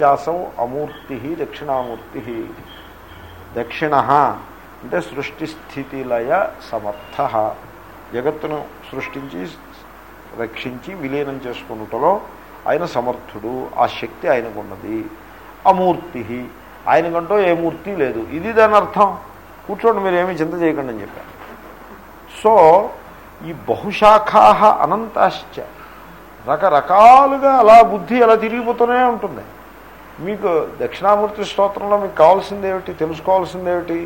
దక్షిణశ్చాసౌ అమూర్తి దక్షిణామూర్తి దక్షిణ అంటే సృష్టి స్థితిలయ సమర్థ. జగత్తును సృష్టించి రక్షించి విలీనం చేసుకున్నటలో ఆయన సమర్థుడు ఆ శక్తి ఆయనకున్నది. అమూర్తి ఆయనకంటూ ఏ మూర్తి లేదు. ఇది దాని అర్థం. కూర్చోండి మీరు ఏమీ చింత చేయకండి అని చెప్పారు. సో ఈ బహుశాఖా అనంతాశ్చ. రకరకాలుగా అలా బుద్ధి అలా తిరిగిపోతూనే ఉంటుంది. మీకు దక్షిణామూర్తి స్తోత్రంలో మీకు కావాల్సింది ఏమిటి తెలుసుకోవాల్సింది ఏమిటి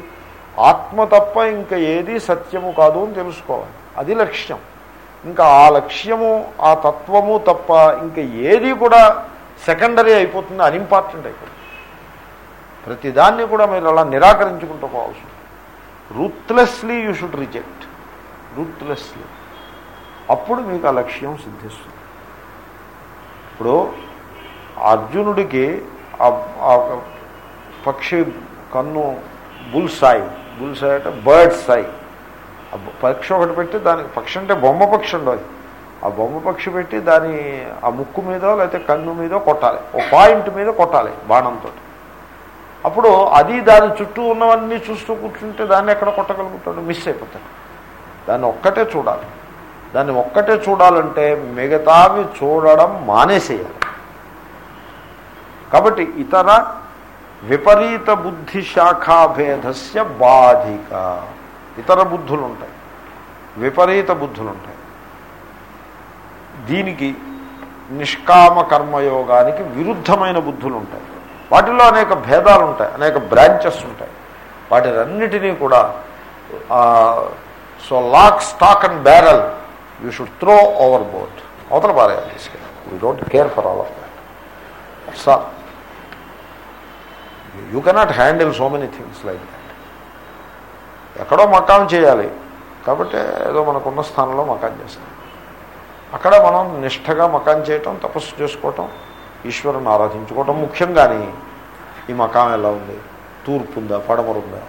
ఆత్మ తప్ప ఇంకా ఏది సత్యము కాదు అని తెలుసుకోవాలి. అది లక్ష్యం. ఇంకా ఆ లక్ష్యము ఆ తత్వము తప్ప ఇంకా ఏది కూడా సెకండరీ అయిపోతుంది అన్ఇంపార్టెంట్ అయిపోతుంది. ప్రతిదాన్ని కూడా మీరు అలా నిరాకరించుకుంటూ పోవాల్సి ruthlessly you should reject ruthlessly అప్పుడు మీకు ఆ లక్ష్యం సిద్ధిస్తుంది. ఇప్పుడు అర్జునుడికి పక్షి కన్ను బుల్ సాయి బుల్ సాయి అంటే బర్డ్ సాయి ఆ పక్షి ఒకటి పెట్టి దానికి పక్షి అంటే బొమ్మ పక్షి ఉండదు. ఆ బొమ్మ పక్షి పెట్టి దాని ఆ ముక్కు మీద లేకపోతే కన్ను మీద కొట్టాలి. ఓ పాయింట్ మీద కొట్టాలి బాణంతో అప్పుడు అది దాని చుట్టూ ఉన్నవన్నీ చూస్తూ కూర్చుంటే దాన్ని ఎక్కడ కొట్టగలుగుతాడు? మిస్ అయిపోతాడు. దాన్ని ఒక్కటే చూడాలి. దాన్ని ఒక్కటే చూడాలంటే మిగతావి చూడడం మానేసేయాలి. కాబట్టి ఇతర విపరీత బుద్ధి శాఖాభేదస్య బాధిక. ఇతర బుద్ధులు ఉంటాయి విపరీత బుద్ధులు ఉంటాయి దీనికి నిష్కామ కర్మయోగానికి విరుద్ధమైన బుద్ధులు ఉంటాయి వాటిలో అనేక భేదాలు ఉంటాయి అనేక బ్రాంచెస్ ఉంటాయి. వాటినన్నిటినీ కూడా so lock stock and barrel you should throw overboard అవతల పారేయాలి తీసుకెళ్ళి. We don't care for all of that. Sir you cannot handle so many things like that ఎక్కడో మకాం చేయాలి. కాబట్టి ఏదో మనకున్న స్థానంలో మకాన్ చేస్తాం. అక్కడ మనం నిష్ఠగా మకాన్ చేయటం తపస్సు చేసుకోవటం ఈశ్వరుని ఆరాధించుకోవటం ముఖ్యం కానీ ఈ మకాం ఎలా ఉంది? తూర్పు ఉందా? పడమరుందా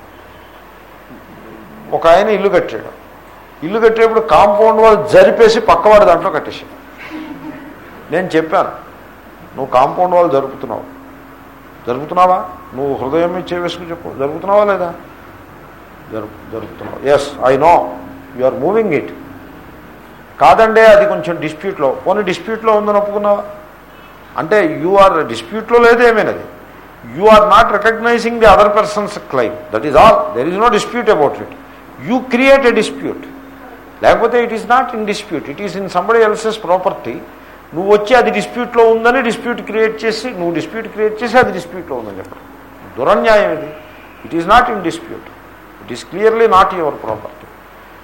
ఒక ఆయన ఇల్లు కట్టాడు. ఇల్లు కట్టేప్పుడు కాంపౌండ్ వాళ్ళు జరిపేసి పక్కవాడి దాంట్లో కట్టేసాడు నేను చెప్పాను నువ్వు కాంపౌండ్ వాళ్ళు జరుపుతున్నావు. జరుపుతున్నావా? నువ్వు హృదయం ఇచ్చే వేసుకు చెప్పు. జరుగుతున్నావా లేదా? జరుపు జరుపుతున్నావు yes I know you are moving it కాదండే అది కొంచెం డిస్ప్యూట్లో కొన్ని డిస్ప్యూట్లో ఉందని ఒప్పుకున్నావా? అంటే యు ఆర్ డిస్ప్యూట్లో లేదేమేనది you are not recognizing the other person's claim that is all there is no dispute about it you create a dispute లేకపోతే it is not in dispute it is in somebody else's property నువ్వు వచ్చి అది డిస్ప్యూట్లో ఉందని dispute create చేసి నువ్వు dispute create చేసి అది డిస్ప్యూట్లో ఉందని చెప్పడం దురన్యాయం ఇది. It is not in dispute it is clearly not your property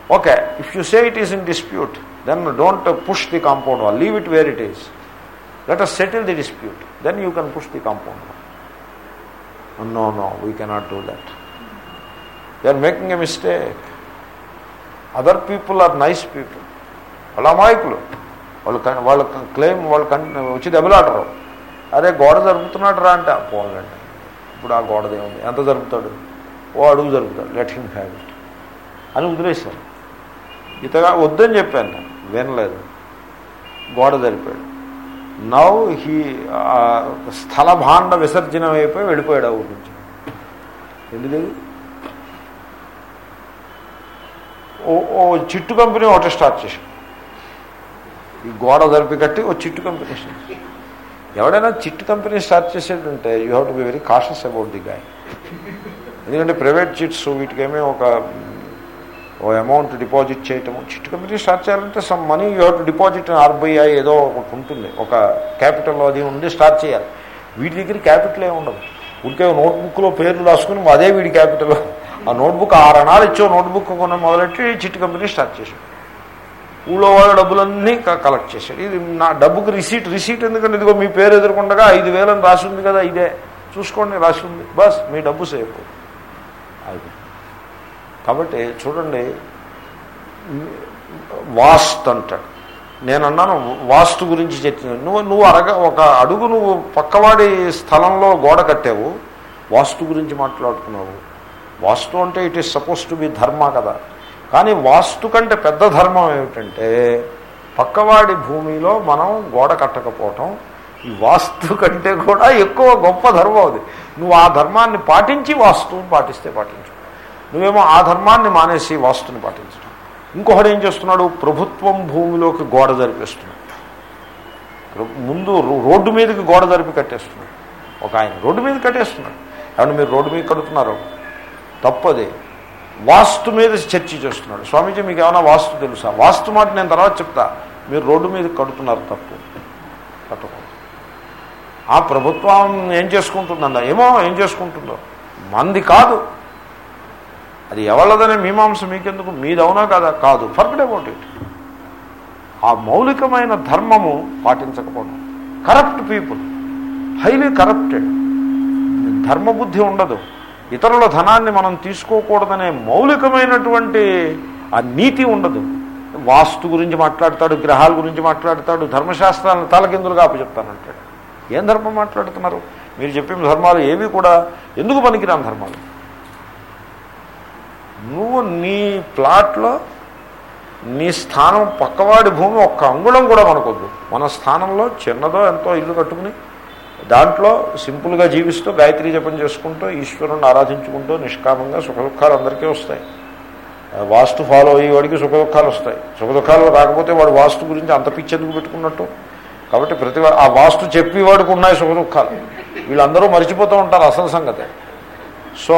okay if you say it is in dispute then don't push the compound wall leave it where it is let us settle the dispute then you can push the compound wall no no we cannot do that they are making a mistake other people are nice people వాళ్ళ అమాయకులు వాళ్ళు వాళ్ళ claim వాళ్ళు వచ్చి దెబ్బలాడరు అరే గోడ జరుపుతున్నాడు రా అంటే పోలండి ఇప్పుడు ఆ గోడదే ఉంది ఎంత జరుపుతాడు? ఓ అడుగు జరుపుతాడు. లెట్ హిమ్ హ్యావ్ ఇట్ అని వదిలేశాను ఇతగా వద్దని చెప్పాను నేను. వినలేదు. గోడ జరిపాడు. నవ్ హీ స్థలభాండ విసర్జనం అయిపోయి వెళ్ళిపోయాడు ఆ ఊరి నుంచి. ఓ ఓ చిట్టు కంపెనీ ఒకటి స్టార్ట్ చేశాడు ఈ గోడ జరిపి కట్టి ఓ చిట్టు కంపెనీ ఎవడైనా chit company start చేసేటంటే you have to be very cautious about the guy. ఎందుకంటే ప్రైవేట్ చిట్స్ వీటికేమీ ఒక ఓ అమౌంట్ డిపాజిట్ చేయటము చిట్ కంపెనీ స్టార్ట్ చేయాలంటే some money you have to deposit RBI ఏదో ఒకటి ఉంటుంది. ఒక క్యాపిటల్ అది ఉండి స్టార్ట్ చేయాలి. వీటి దగ్గర క్యాపిటల్ ఏమి ఉండదు. ఊరికే నోట్బుక్లో పేర్లు రాసుకుని అదే వీడి క్యాపిటల్. ఆ నోట్బుక్ ఆరు అనాలు ఇచ్చో నోట్బుక్ కొన్న మొదలెట్టి చిట్ కంపెనీ స్టార్ట్ చేశాడు. ఊళ్ళో వాళ్ళ డబ్బులన్నీ కలెక్ట్ చేశాడు. ఇది నా డబ్బుకి రిసీట్ రిసీట్ ఎందుకంటే ఇదిగో మీ పేరు ఎదుర్కొండగా ఐదు వేలని రాసి ఉంది కదా ఇదే. చూసుకోండి రాసి ఉంది బస్ మీ డబ్బు సేఫ్ అది కాబట్టి చూడండి వాస్ట్ అంటాడు. నేను అన్నాను వాస్తు గురించి చెప్పిన నువ్వు నువ్వు అరగ ఒక అడుగు నువ్వు పక్కవాడి స్థలంలో గోడ కట్టావు వాస్తు గురించి మాట్లాడుతున్నావు. వాస్తు అంటే it is suppose to be dharma కదా. కానీ వాస్తు కంటే పెద్ద ధర్మం ఏమిటంటే పక్కవాడి భూమిలో మనం గోడ కట్టకపోవటం ఈ వాస్తు కంటే కూడా ఎక్కువ గొప్ప ధర్మం అది. నువ్వు ఆ ధర్మాన్ని పాటించి వాస్తువుని పాటిస్తే పాటించు. నువ్వేమో ఆ ధర్మాన్ని మానేసి వాస్తుని పాటించడం ఇంకొకడు ఏం చేస్తున్నాడు? ప్రభుత్వం భూమిలోకి గోడ జరిపేస్తున్నాడు. ముందు రోడ్డు మీదకి గోడ జరిపి కట్టేస్తున్నాడు. ఒక ఆయన రోడ్డు మీద కట్టేస్తున్నాడు. ఏమన్నా మీరు రోడ్డు మీద కడుతున్నారు? తప్పదే. వాస్తు మీద చర్చ చేస్తున్నాడు. స్వామీజీ మీకు ఏమైనా వాస్తు తెలుసా? వాస్తు మాట నేను తర్వాత చెప్తా. మీరు రోడ్డు మీద కడుతున్నారు తప్పు. కట్టకూడదు ఆ ప్రభుత్వం ఏం చేసుకుంటుందన్న ఏమో ఏం చేసుకుంటుందో? మంది కాదు. అది ఎవళ్ళదనే మీమాంస మీకెందుకు? మీదవునా కదా? కాదు. Forget about it. ఆ మౌలికమైన ధర్మము పాటించకపోవడం. Corrupt people. Highly corrupted. ధర్మబుద్ధి ఉండదు. ఇతరుల ధనాన్ని మనం తీసుకోకూడదనే మౌలికమైనటువంటి ఆ నీతి ఉండదు. వాస్తు గురించి మాట్లాడతాడు గ్రహాల గురించి మాట్లాడతాడు ధర్మశాస్త్రాలను తలకిందులుగా అప్పచెప్తానంటాడు. ఏం ధర్మం మాట్లాడుతున్నారు? మీరు చెప్పిన ధర్మాలు ఏవి కూడా ఎందుకు పనికిరాని ధర్మాలు? నువ్వు నీ ప్లాట్లో నీ స్థానం పక్కవాడి భూమి ఒక్క అంగుళం కూడా మనకొద్దు. మన స్థానంలో చిన్నదో ఎంతో ఇల్లు కట్టుకుని దాంట్లో సింపుల్గా జీవిస్తూ గాయత్రి జపం చేసుకుంటూ ఈశ్వరుని ఆరాధించుకుంటూ నిష్కామంగా సుఖ దుఃఖాలు అందరికీ వస్తాయి. వాస్తు ఫాలో అయ్యేవాడికి సుఖ దుఃఖాలు వస్తాయి. సుఖ దుఃఖాలు రాకపోతే వాడు వాస్తు గురించి అంత పిచ్చెందుకు పెట్టుకున్నట్టు? కాబట్టి ప్రతి ఆ వాస్తు చెప్పేవాడికి ఉన్నాయి సుఖ దుఃఖాలు వీళ్ళందరూ మర్చిపోతూ ఉంటారు అసలు సంగతి. సో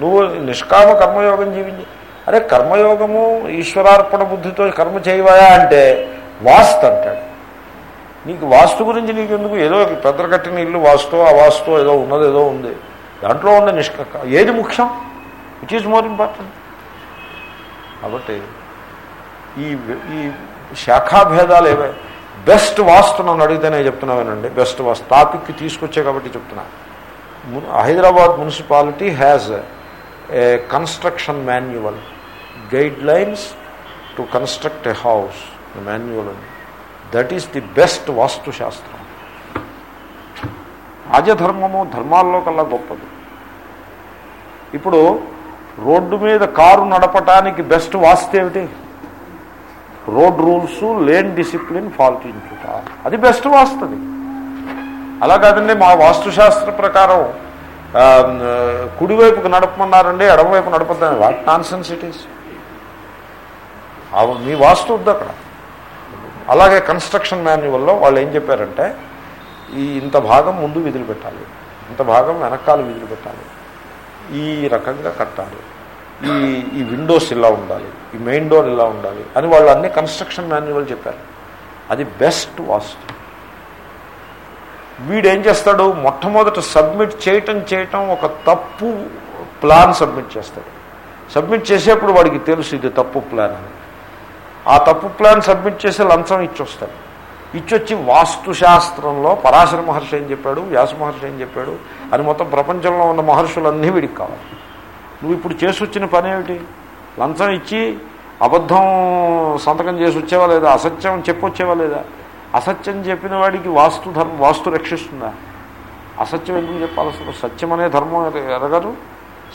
నువ్వు నిష్కామ కర్మయోగం జీవించి. అరే కర్మయోగము ఈశ్వరార్పణ బుద్ధితో కర్మ చేయవా అంటే వాస్తు అంటాడు. నీకు వాస్తు గురించి నీకు ఎందుకు ఏదో పెద్ద కట్టిన ఇల్లు వాస్తు ఆ వాస్తు ఏదో ఉన్నది ఏదో ఉంది. దాంట్లో ఉండే నిష్క ఏది ముఖ్యం? విచ్ ఈజ్ మోర్ ఇంపార్టెంట్ కాబట్టి ఈ ఈ శాఖాభేదాలు ఏవే? బెస్ట్ వాస్తు నన్ను అడిగితే నేను చెప్తున్నావేనండి బెస్ట్ వాస్తు. టాపిక్కి తీసుకొచ్చే కాబట్టి చెప్తున్నా. Hyderabad municipality has a construction manual guidelines to construct a house manual అని that is the best vastu shastram రాజధర్మము ధర్మాల్లో కల్లా గొప్పది. ఇప్పుడు రోడ్డు మీద కారు నడపటానికి బెస్ట్ వాస్తు ఏమిటి? రోడ్ రూల్స్ లేన్ డిసిప్లిన్ పాటించుట అది బెస్ట్ వాస్తుంది. అలా కాదండి మా వాస్తుశాస్త్ర ప్రకారం కుడివైపుకి నడపమన్నారండి ఎడమవైపు నడపద్దని. What nonsense it is. మీ వాస్తు వద్దు అక్కడ. అలాగే కన్స్ట్రక్షన్ మాన్యువల్లో వాళ్ళు ఏం చెప్పారంటే ఈ ఇంత భాగం ముందు విధులు పెట్టాలి ఇంత భాగం వెనకాల విధులు పెట్టాలి ఈ రకంగా కట్టాలి ఈ ఈ విండోస్ ఇలా ఉండాలి ఈ మెయిన్ డోర్ ఇలా ఉండాలి అని వాళ్ళు అన్ని కన్స్ట్రక్షన్ మాన్యువల్ చెప్పారు. అది బెస్ట్ వాస్తు. వీడేం చేస్తాడు? మొట్టమొదట సబ్మిట్ చేయటం చేయటం ఒక తప్పు ప్లాన్ సబ్మిట్ చేస్తాడు. సబ్మిట్ చేసేప్పుడు వాడికి తెలుసు ఇది తప్పు ప్లాన్ అని. ఆ తప్పు ప్లాన్ సబ్మిట్ చేసి లంచం ఇచ్చొస్తాడు. ఇచ్చొచ్చి వాస్తుశాస్త్రంలో పరాశర మహర్షి ఏం చెప్పాడు? వ్యాస మహర్షి ఏం చెప్పాడు? అని మొత్తం ప్రపంచంలో ఉన్న మహర్షులన్నీ వీడికి కావాలి. నువ్వు ఇప్పుడు చేసి వచ్చిన పని ఏమిటి? లంచం ఇచ్చి అబద్ధం సంతకం చేసి వచ్చేవా లేదా? అసత్యం చెప్పొచ్చేవా లేదా? అసత్యం చెప్పిన వాడికి వాస్తు ధర్మం వాస్తు రక్షిస్తుందా? అసత్యం ఎందుకు చెప్పాలి అసలు? సత్యం అనే ధర్మం ఎరగదు.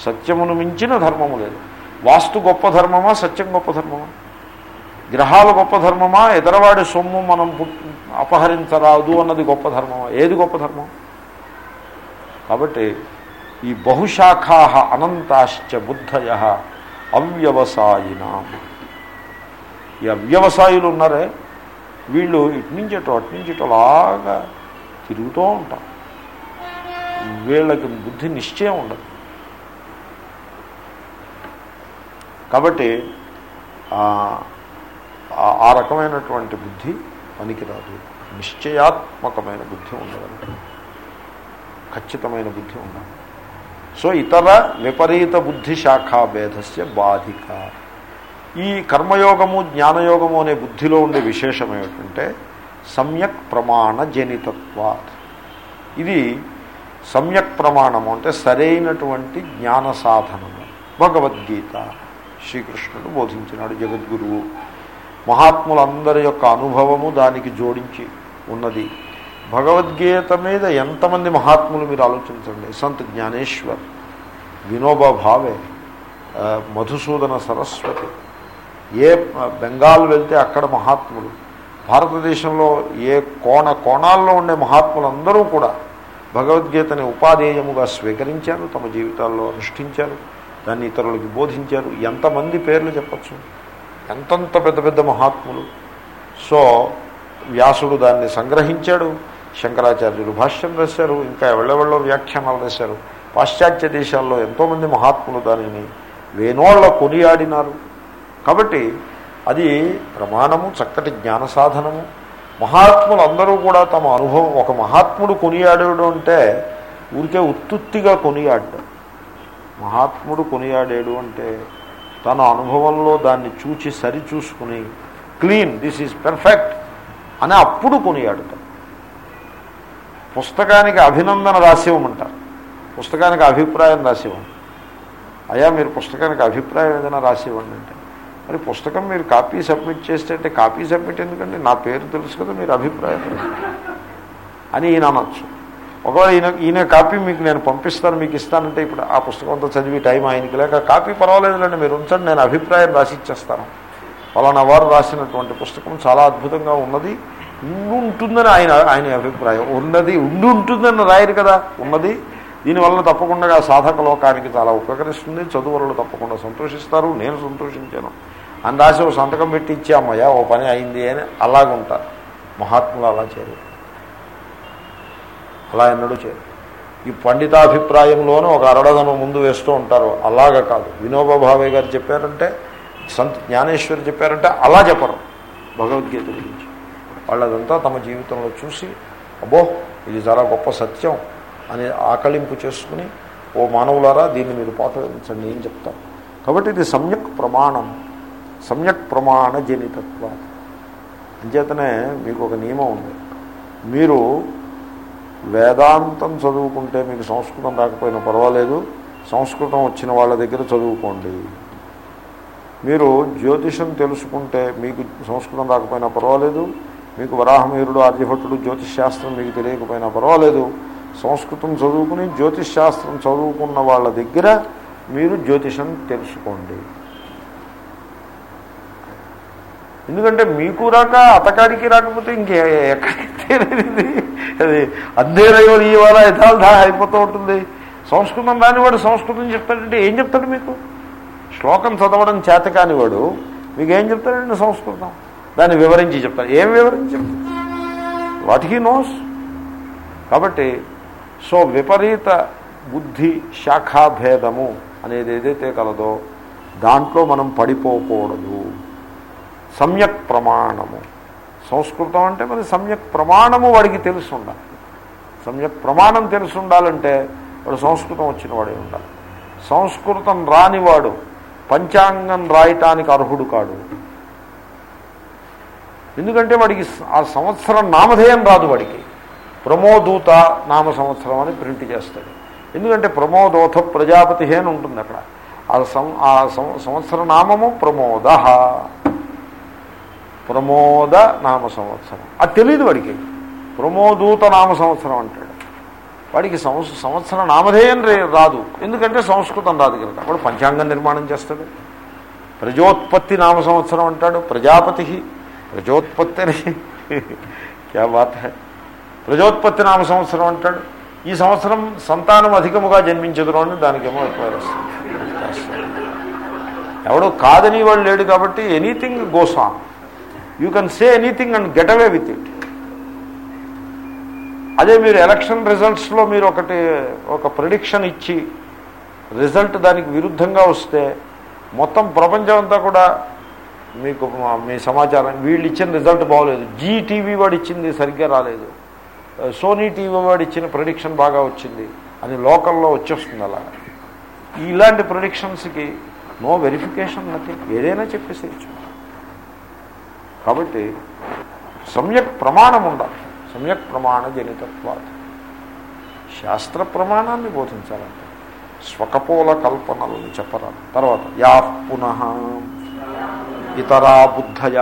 సత్యమును మించిన ధర్మము లేదు. వాస్తు గొప్ప ధర్మమా? సత్యం గొప్ప ధర్మమా? గ్రహాలు గొప్ప ధర్మమా? ఎదరవాడి సొమ్ము మనం అపహరించరాదు అన్నది గొప్ప ధర్మమా? ఏది గొప్ప ధర్మం? కాబట్టి ఈ బహుశాఖా అనంతాశ్చ బుద్ధయ అవ్యవసాయిన. ఈ అవ్యవసాయులు ఉన్నారే వీళ్ళు ఇటు నుంచి అటు అటు నుంచి అలాగా తిరుగుతూ ఉంటారు వీళ్ళకి బుద్ధి నిశ్చయం ఉండదు. కాబట్టి ఆ రకమైనటువంటి బుద్ధి పనికిరాదు. నిశ్చయాత్మకమైన బుద్ధి ఉండదు. ఖచ్చితమైన బుద్ధి ఉండాలి సో ఇతర విపరీత బుద్ధి శాఖాభేదస్య బాధిక. ఈ కర్మయోగము జ్ఞానయోగము అనే బుద్ధిలో ఉండే విశేషం ఏమిటంటే సమ్యక్ ప్రమాణ జనితత్వాత్. ఇది సమ్యక్ ప్రమాణము అంటే సరైనటువంటి జ్ఞాన సాధనము. భగవద్గీత శ్రీకృష్ణుడు బోధించినాడు జగద్గురువు. మహాత్ములందరి యొక్క అనుభవము దానికి జోడించి ఉన్నది. భగవద్గీత మీద ఎంతమంది మహాత్ములు మీరు ఆలోచించండి. సంత్ జ్ఞానేశ్వర్ వినోబా భావే మధుసూదన సరస్వతి ఏ బెంగాల్ వెళ్తే అక్కడ మహాత్ములు భారతదేశంలో ఏ కోణ కోణాల్లో ఉండే మహాత్ములందరూ కూడా భగవద్గీతని ఉపాధేయముగా స్వీకరించారు తమ జీవితాల్లో అనుష్ఠించారు దాన్ని ఇతరులకి బోధించారు. ఎంతమంది పేర్లు చెప్పచ్చు? ఎంతంత పెద్ద పెద్ద మహాత్ములు. సో వ్యాసుడు దాన్ని సంగ్రహించాడు. శంకరాచార్యులు భాష్యం రాశారు. ఇంకా ఎవళ్ళెవళ్ళో వ్యాఖ్యానాలు రాశారు. పాశ్చాత్య దేశాల్లో ఎంతోమంది మహాత్ములు దానిని వేనోళ్ళ కొనియాడినారు. కాబట్టి అది ప్రమాణము చక్కటి జ్ఞాన సాధనము. మహాత్ములు అందరూ కూడా తమ అనుభవం ఒక మహాత్ముడు కొనియాడాడు అంటే ఊరికే ఉత్తుత్తిగా కొనియాడ్డాడు మహాత్ముడు కొనియాడాడు అంటే తన అనుభవంలో దాన్ని చూచి సరి చూసుకుని క్లీన్ దిస్ ఈజ్ పెర్ఫెక్ట్ అని అప్పుడు కొనియాడుతాడు. పుస్తకానికి అభినందన రాసివ్వమంటారు. పుస్తకానికి అభిప్రాయం రాసివ్వండి. అయ్యా మీరు పుస్తకానికి అభిప్రాయం ఏదైనా రాసివ్వండి అంటే మరి పుస్తకం మీరు కాపీ సబ్మిట్ చేస్తే అంటే కాపీ సబ్మిట్ ఎందుకంటే నా పేరు తెలుసు కదా మీరు అభిప్రాయం అని ఈయన అనొచ్చు. ఒకవేళ ఈయన ఈయన కాపీ మీకు నేను పంపిస్తాను మీకు ఇస్తానంటే ఇప్పుడు ఆ పుస్తకంతో చదివి టైం ఆయనకి లేక కాపీ పర్వాలేదులేండి మీరు ఉంచండి నేను అభిప్రాయం రాసి ఇచ్చేస్తాను. ఫలానా వారు రాసినటువంటి పుస్తకం చాలా అద్భుతంగా ఉన్నది ఉండి ఉంటుందని ఆయన ఆయన అభిప్రాయం. ఉన్నది ఉండి ఉంటుందని రాయరు కదా ఉన్నది. దీనివల్ల తప్పకుండా సాధక లోకానికి చాలా ఉపకరిస్తుంది చదువులు తప్పకుండా సంతోషిస్తారు నేను సంతోషించాను. అని రాసి సంతకం పెట్టి ఇచ్చామయ్యా ఓ పని అయింది అని అలాగుంటారు. మహాత్ములు అలా చేయరు. అలా ఎన్నడూ చేయరు. ఈ పండితాభిప్రాయంలోనూ ఒక అరడదను ముందు వేస్తూ ఉంటారు. అలాగ కాదు. వినోబా భావే గారు చెప్పారంటే సంత్ జ్ఞానేశ్వరి చెప్పారంటే అలా చెప్పరు. భగవద్గీత గురించి. వాళ్ళదంతా తమ జీవితంలో చూసి అబ్బో ఇది చాలా గొప్ప సత్యం అని ఆకలింపు చేసుకుని ఓ మానవులారా దీన్ని మీరు పాటించండి ఏం చెప్తారు. కాబట్టి ఇది సమ్యక్ ప్రమాణం. సమ్యక్ ప్రమాణ జనితత్వం అంచేతనే మీకు ఒక నియమం ఉంది. మీరు వేదాంతం చదువుకుంటే మీకు సంస్కృతం రాకపోయినా పర్వాలేదు. సంస్కృతం వచ్చిన వాళ్ళ దగ్గర చదువుకోండి. మీరు జ్యోతిషం తెలుసుకుంటే మీకు సంస్కృతం రాకపోయినా పర్వాలేదు. మీకు వరాహమీరుడు ఆర్యభట్టుడు జ్యోతిష్ శాస్త్రం మీకు తెలియకపోయినా పర్వాలేదు. సంస్కృతం చదువుకుని జ్యోతిష్ శాస్త్రం చదువుకున్న వాళ్ళ దగ్గర మీరు జ్యోతిషం తెలుసుకోండి. ఎందుకంటే మీకు రాక అతకాడికి రాకపోతే ఇంకే ఎక్కడికి తెలియదు అది అద్దెరయో ఇవాళ యథార్థ అయిపోతూ ఉంటుంది. సంస్కృతం రానివాడు సంస్కృతం చెప్తాడంటే ఏం చెప్తాడు మీకు? శ్లోకం చదవడం చేత కానివాడు మీకు ఏం చెప్తాడండి సంస్కృతం? దాన్ని వివరించి చెప్తాడు. ఏం వివరించి చెప్తాడు? What he knows? కాబట్టి సో విపరీత బుద్ధి శాఖాభేదము అనేది ఏదైతే కలదో దాంట్లో మనం పడిపోకూడదు. సమ్యక్ ప్రమాణము. సంస్కృతం అంటే మరి సమ్యక్ ప్రమాణము వాడికి తెలుసుండాలి. సమ్యక్ ప్రమాణం తెలిసి ఉండాలంటే వాడు సంస్కృతం వచ్చిన వాడే ఉండాలి. సంస్కృతం రానివాడు పంచాంగం రాయటానికి అర్హుడు కాడు. ఎందుకంటే వాడికి ఆ సంవత్సరం నామధేయం రాదు వాడికి. ప్రమోదూత నామ సంవత్సరం అని ప్రింట్ చేస్తాడు. ఎందుకంటే ప్రమోదోథ ప్రజాపతి అని ఉంటుంది అక్కడ. ఆ సం ఆ సంవత్సర నామము ప్రమోద. ప్రమోద నామ సంవత్సరం. అది తెలియదు వాడికి. ప్రమోదూత నామ సంవత్సరం అంటాడు. వాడికి సంవత్సర నామధేయం రాదు. ఎందుకంటే సంస్కృతం రాదు కనుక. వాడు పంచాంగం నిర్మాణం చేస్తాడు. ప్రజోత్పత్తి నామ సంవత్సరం అంటాడు. ప్రజాపతి. ప్రజోత్పత్తి అని. క్యా బాత్ ప్రజోత్పత్తి నామ సంవత్సరం అంటాడు. ఈ సంవత్సరం సంతానం అధికముగా జన్మించదురు అని దానికేమో ఎక్కువ ఎవడో కాదని వాడు లేడు కాబట్టి anything goes you can say anything and get away with it. అదే మీరు ఎలక్షన్ రిజల్ట్స్లో మీరు ఒకటి ఒక ప్రొడిక్షన్ ఇచ్చి రిజల్ట్ దానికి విరుద్ధంగా వస్తే మొత్తం ప్రపంచం అంతా కూడా మీకు మీ సమాచారం వీళ్ళు ఇచ్చిన రిజల్ట్ బాగోలేదు. జీ టీవీ వాడు ఇచ్చింది సరిగ్గా రాలేదు. సోనీ టీవీ వాడు ఇచ్చిన ప్రొడిక్షన్ బాగా వచ్చింది అని లోకల్లో వచ్చేస్తుంది అలా. ఇలాంటి ప్రొడిక్షన్స్కి నో వెరిఫికేషన్ నథింగ్. ఏదైనా చెప్పేసేయచ్చు. కాబట్టి సమ్యక్ ప్రమాణం ఉండాలి. సమ్యక్ ప్రమాణ జనితత్వాలు. శాస్త్ర ప్రమాణాన్ని బోధించాలంటే. స్వకపోల కల్పనలను చెప్పరాదు. తర్వాత యా పునః ఇతరా బుద్ధయ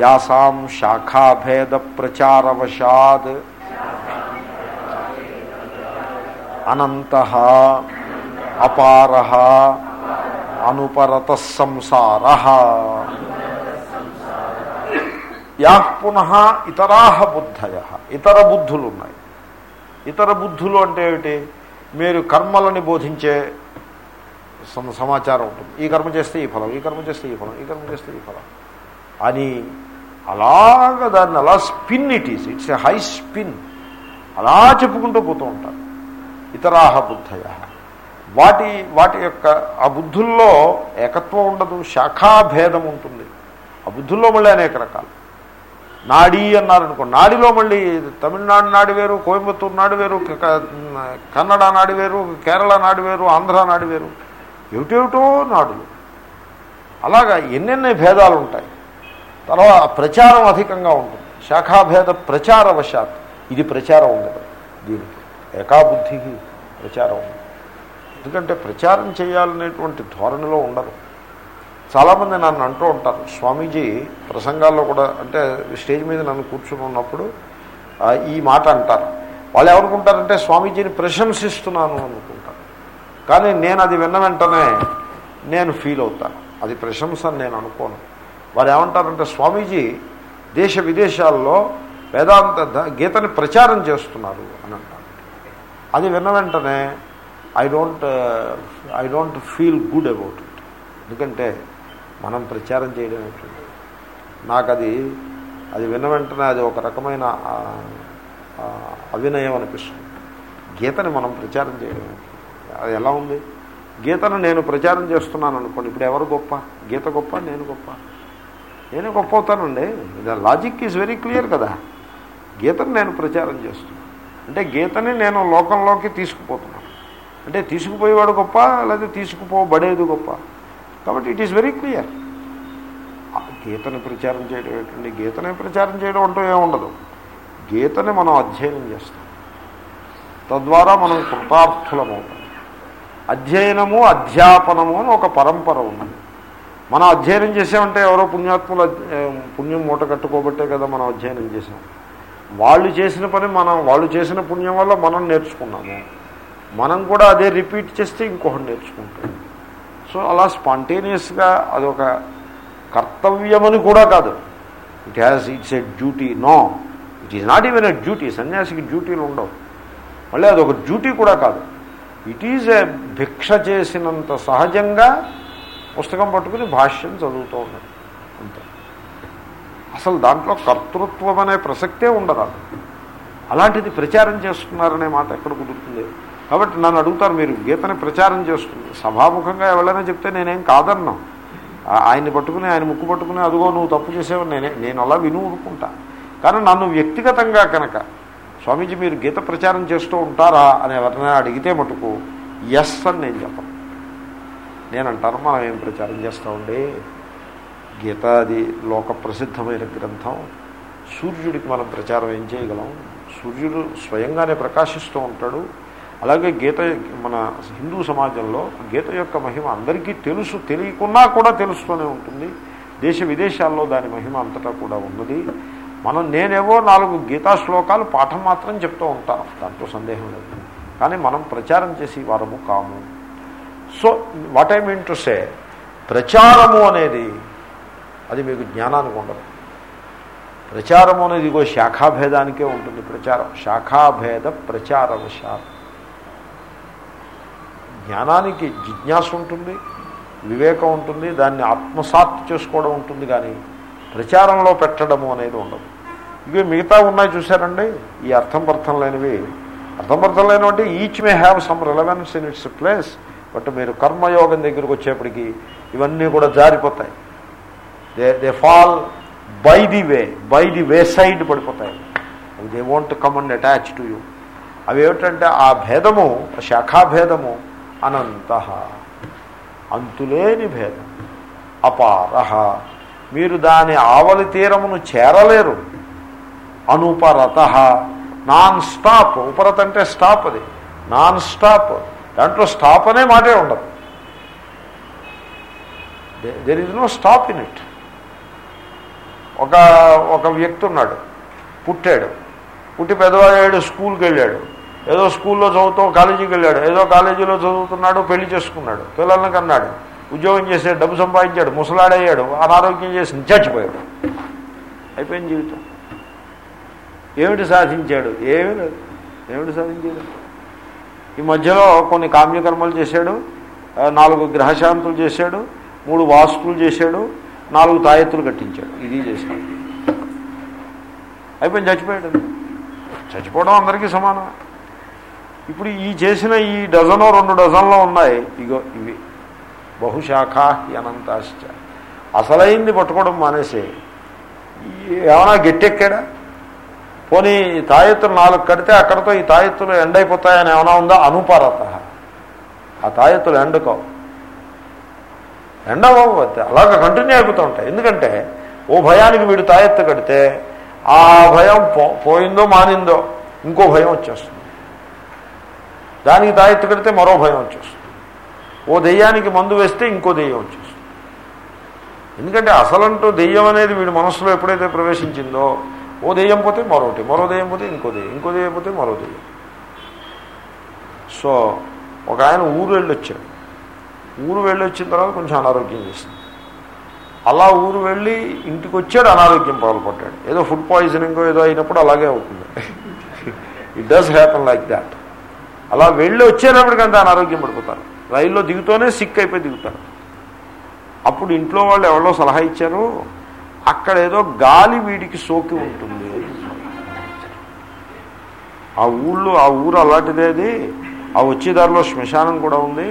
యాసాం శాఖాభేద ప్రచారవశాద్ అనంత అపార అనుపరత సంసార యా పునః ఇతరాహ బుద్ధయ. ఇతర బుద్ధులు ఉన్నాయి ఇతర బుద్ధులు అంటే ఏమిటి? మీరు కర్మలని బోధించే సమాచారం ఉంటుంది. ఈ కర్మ చేస్తే ఈ ఫలం ఈ కర్మ చేస్తే ఈ ఫలం ఈ కర్మ చేస్తే ఈ ఫలం. అని అలాగ దాన్ని అలా spin it is it's a high spin. అలా చెప్పుకుంటూ పోతూ ఉంటారు. ఇతరాహ బుద్ధయ. వాటి వాటి యొక్క ఆ బుద్ధుల్లో ఏకత్వం ఉండదు శాఖాభేదం ఉంటుంది. ఆ బుద్ధుల్లో మళ్ళీ అనేక రకాలు. నాడీ అన్నారనుకో నాడిలో మళ్ళీ తమిళనాడు నాడు వేరు కోయంబత్తూరు నాడు వేరు కన్నడ నాడు వేరు కేరళ నాడు వేరు ఆంధ్ర నాడు వేరు. ఏమిటేమిటో నాడులు. అలాగా ఎన్నెన్ని భేదాలు ఉంటాయి తర్వాత ప్రచారం అధికంగా ఉంటుంది. శాఖాభేద ప్రచార వశాత్ ఇది ప్రచారం ఉండదు. దీనికి ఏకాబుద్ధికి ప్రచారం ఉంది ఎందుకంటే ప్రచారం చేయాలనేటువంటి ధోరణిలో ఉండరు. చాలామంది నన్ను అంటూ ఉంటారు స్వామీజీ ప్రసంగాల్లో కూడా అంటే స్టేజ్ మీద నన్ను కూర్చుని ఉన్నప్పుడు ఈ మాట అంటారు. వాళ్ళు ఏమనుకుంటారంటే స్వామీజీని ప్రశంసిస్తున్నాను అనుకుంటారు. కానీ నేను అది విన్న వెంటనే నేను ఫీల్ అవుతాను. అది ప్రశంస అని నేను అనుకోను. వారు ఏమంటారంటే స్వామీజీ దేశ విదేశాల్లో వేదాంత గీతని ప్రచారం చేస్తున్నారు అని అంటారు. అది విన్న వెంటనే I don't I don't feel good about it. ఎందుకంటే మనం ప్రచారం చేయడం ఏంటంటే నాకు అది అది విన్న వెంటనే అది ఒక రకమైన అవినయం అనిపిస్తుంది. గీతని మనం ప్రచారం చేయడం అది ఎలా ఉంది? గీతను నేను ప్రచారం చేస్తున్నాను అనుకోండి ఇప్పుడు ఎవరు గొప్ప? గీత గొప్ప నేను గొప్ప? నేనే గొప్ప అవుతానండి. లాజిక్ ఈజ్ వెరీ క్లియర్ కదా. గీతను నేను ప్రచారం చేస్తున్నాను. అంటే గీతని నేను లోకంలోకి తీసుకుపోతున్నాను. అంటే తీసుకుపోయేవాడు గొప్ప లేదా తీసుకుపోబడేది గొప్ప? కాబట్టి ఇట్ ఈస్ వెరీ క్లియర్. గీతని ప్రచారం చేయడం ఏంటండి? గీతని ప్రచారం చేయడం అంటూ ఏముండదు గీతని మనం అధ్యయనం చేస్తాం. తద్వారా మనం కృతార్థులమవుతాం. అధ్యయనము అధ్యాపనము అని ఒక పరంపర ఉన్నది. మనం అధ్యయనం చేసామంటే ఎవరో పుణ్యాత్ములు పుణ్యం మూట కట్టుకోబట్టే కదా మనం అధ్యయనం చేసాం వాళ్ళు చేసిన పని మనం వాళ్ళు చేసిన పుణ్యం వల్ల మనం నేర్చుకున్నాము. మనం కూడా అదే రిపీట్ చేస్తే ఇంకొకటి నేర్చుకుంటాం సో అలా స్పాంటేనియస్గా అదొక కర్తవ్యమని కూడా కాదు. It has it's a duty no it is not even a duty సన్యాసికి డ్యూటీలు ఉండవు. మళ్ళీ అదొక డ్యూటీ కూడా కాదు. ఇట్ ఈజ్ ఎ భిక్ష చేసినంత సహజంగా పుస్తకం పట్టుకుని భాష్యం చదువుతూ ఉన్నాడు. అంతే. అసలు దాంట్లో కర్తృత్వం అనే ప్రసక్తే ఉండరాదు. అలాంటిది ప్రచారం చేస్తున్నారనే మాట ఎక్కడ కుదురుతుంది? కాబట్టి నన్ను అడుగుతారు మీరు గీతని ప్రచారం చేస్తుంది సభాముఖంగా ఎవరైనా చెప్తే నేనేం కాదన్నా. ఆయన్ని పట్టుకుని ఆయన ముక్కు పట్టుకుని అదిగో నువ్వు తప్పు చేసేవని నేనే నేను అలా విను ఊరుకుంటా కానీ నన్ను వ్యక్తిగతంగా కనుక స్వామీజీ మీరు గీత ప్రచారం చేస్తూ ఉంటారా అని ఎవరినైనా అడిగితే మటుకు ఎస్ అని నేను చెప్పను. నేనంటాను మనం ఏం ప్రచారం చేస్తామండి గీత అది లోక ప్రసిద్ధమైన గ్రంథం సూర్యుడికి మనం ప్రచారం ఏం చేయగలం? సూర్యుడు స్వయంగానే ప్రకాశిస్తూ ఉంటాడు అలాగే గీత మన హిందూ సమాజంలో గీత యొక్క మహిమ అందరికీ తెలుసు తెలియకున్నా కూడా తెలుస్తూనే ఉంటుంది. దేశ విదేశాల్లో దాని మహిమ అంతటా కూడా ఉన్నది. మనం నేనేవో నాలుగు గీతా శ్లోకాలు పాఠం మాత్రం చెప్తూ ఉంటాను దాంట్లో సందేహం లేదు. కానీ మనం ప్రచారం చేసి వారము కాము. So what I mean to say ప్రచారము అనేది అది మీకు జ్ఞానానికి ఉండదు. ప్రచారము అనేది ఇగో శాఖాభేదానికే ఉంటుంది ప్రచారం. శాఖాభేద ప్రచార విషాలు జ్ఞానానికి జిజ్ఞాస ఉంటుంది వివేకం ఉంటుంది దాన్ని ఆత్మసాత్ చేసుకోవడం ఉంటుంది కానీ ప్రచారంలో పెట్టడము అనేది ఉండదు. ఇవి మిగతా ఉన్నాయి చూసారండి ఈ అర్థం అర్థం లేనివి. అర్థం అర్థం లేనివంటే each may have some relevance in its place but మీరు కర్మయోగం దగ్గరికి వచ్చేప్పటికి ఇవన్నీ కూడా జారిపోతాయి. They they fall by the way by the way side పడిపోతాయి. They want come and attach to you అవి ఏమిటంటే ఆ భేదము శాఖాభేదము అనంత. అంతులేని భేదం. అపారహ మీరు దాని ఆవలి తీరమును చేరలేరు. అనుపరత. Non stop. ఉపరత అంటే స్టాప్ అది. Non stop. దాంట్లో స్టాప్ అనే మాటే ఉండదు. There is no stop in it. ఒక ఒక వ్యక్తి ఉన్నాడు. పుట్టాడు. పుట్టి పెద్దవాడు స్కూల్కి వెళ్ళాడు ఏదో స్కూల్లో చదువుతాం కాలేజీకి వెళ్ళాడు. ఏదో కాలేజీలో చదువుతున్నాడు పెళ్ళి చేసుకున్నాడు. పిల్లల్ని కన్నాడు. ఉద్యోగం చేసే డబ్బు సంపాదించాడు ముసలాడయ్యాడు అనారోగ్యం చేసి చచ్చిపోయాడు. అయిపోయింది జీవితం. ఏమిటి సాధించాడు? ఏమీ లేదు. ఏమిటి సాధించాడు? ఈ మధ్యలో కొన్ని కామ్యకర్మలు చేశాడు నాలుగు గ్రహశాంతులు చేశాడు మూడు వాస్తులు చేశాడు నాలుగు తాయెత్తులు కట్టించాడు. ఇది చేశాడు. అయిపోయింది చచ్చిపోయాడు. చచ్చిపోవడం అందరికీ సమానం. ఇప్పుడు ఈ చేసిన ఈ డజనో రెండు డజన్లో ఉన్నాయి. ఇగో ఇవి. బహుశాఖా అనంతాశ్చ. అసలైంది పట్టుకోవడం మానేసి. ఈ- ఏమైనా గట్టెక్కాడా? పోనీ ఈ తాయెత్తులు నాలుగు కడితే అక్కడతో ఈ తాయెత్తులు ఎండైపోతాయని ఏమైనా ఉందా? అనుపరత. ఆ తాయెత్తులు ఎండుకోవు ఎండవవు అంతే అలాగ కంటిన్యూ అయిపోతూ ఉంటాయి. ఎందుకంటే ఓ భయానికి వీడు తాయెత్తు కడితే ఆ భయం పో పోయిందో మానిందో ఇంకో భయం వచ్చేస్తుంది. దానికి తాయెత్తు కడితే మరో భయం వచ్చేస్తుంది. ఓ దెయ్యానికి మందు వేస్తే ఇంకో దెయ్యం వచ్చేస్తుంది. ఎందుకంటే అసలంటూ దెయ్యం అనేది వీడి మనసులో ఎప్పుడైతే ప్రవేశించిందో ఓ దెయ్యం పోతే మరోటి మరో దెయ్యం పోతే ఇంకో దెయ్యం ఇంకో దెయ్యం పోతే మరో దెయ్యం. సో ఒక ఆయన ఊరు వెళ్ళొచ్చాడు. ఊరు వెళ్ళి వచ్చిన తర్వాత కొంచెం అనారోగ్యం చేసింది. అలా ఊరు వెళ్ళి ఇంటికి వచ్చాడు అనారోగ్యం పాల్పడ్డాడు. ఏదో ఫుడ్ పాయిజనింగ్ ఏదో అయినప్పుడు అలాగే అవుతుంది. It does happen like that అలా వెళ్ళి వచ్చేటప్పటికంటే అనారోగ్యం పడిపోతారు. రైల్లో దిగుతూనే సిక్ అయిపోయి దిగుతారు. అప్పుడు ఇంట్లో వాళ్ళు ఎవరో సలహా ఇచ్చారు అక్కడ ఏదో గాలి వీడికి సోకి ఉంటుంది. ఆ ఊళ్ళో ఆ ఊరు అలాంటిదేది ఆ వచ్చే దారిలో శ్మశానం కూడా ఉంది.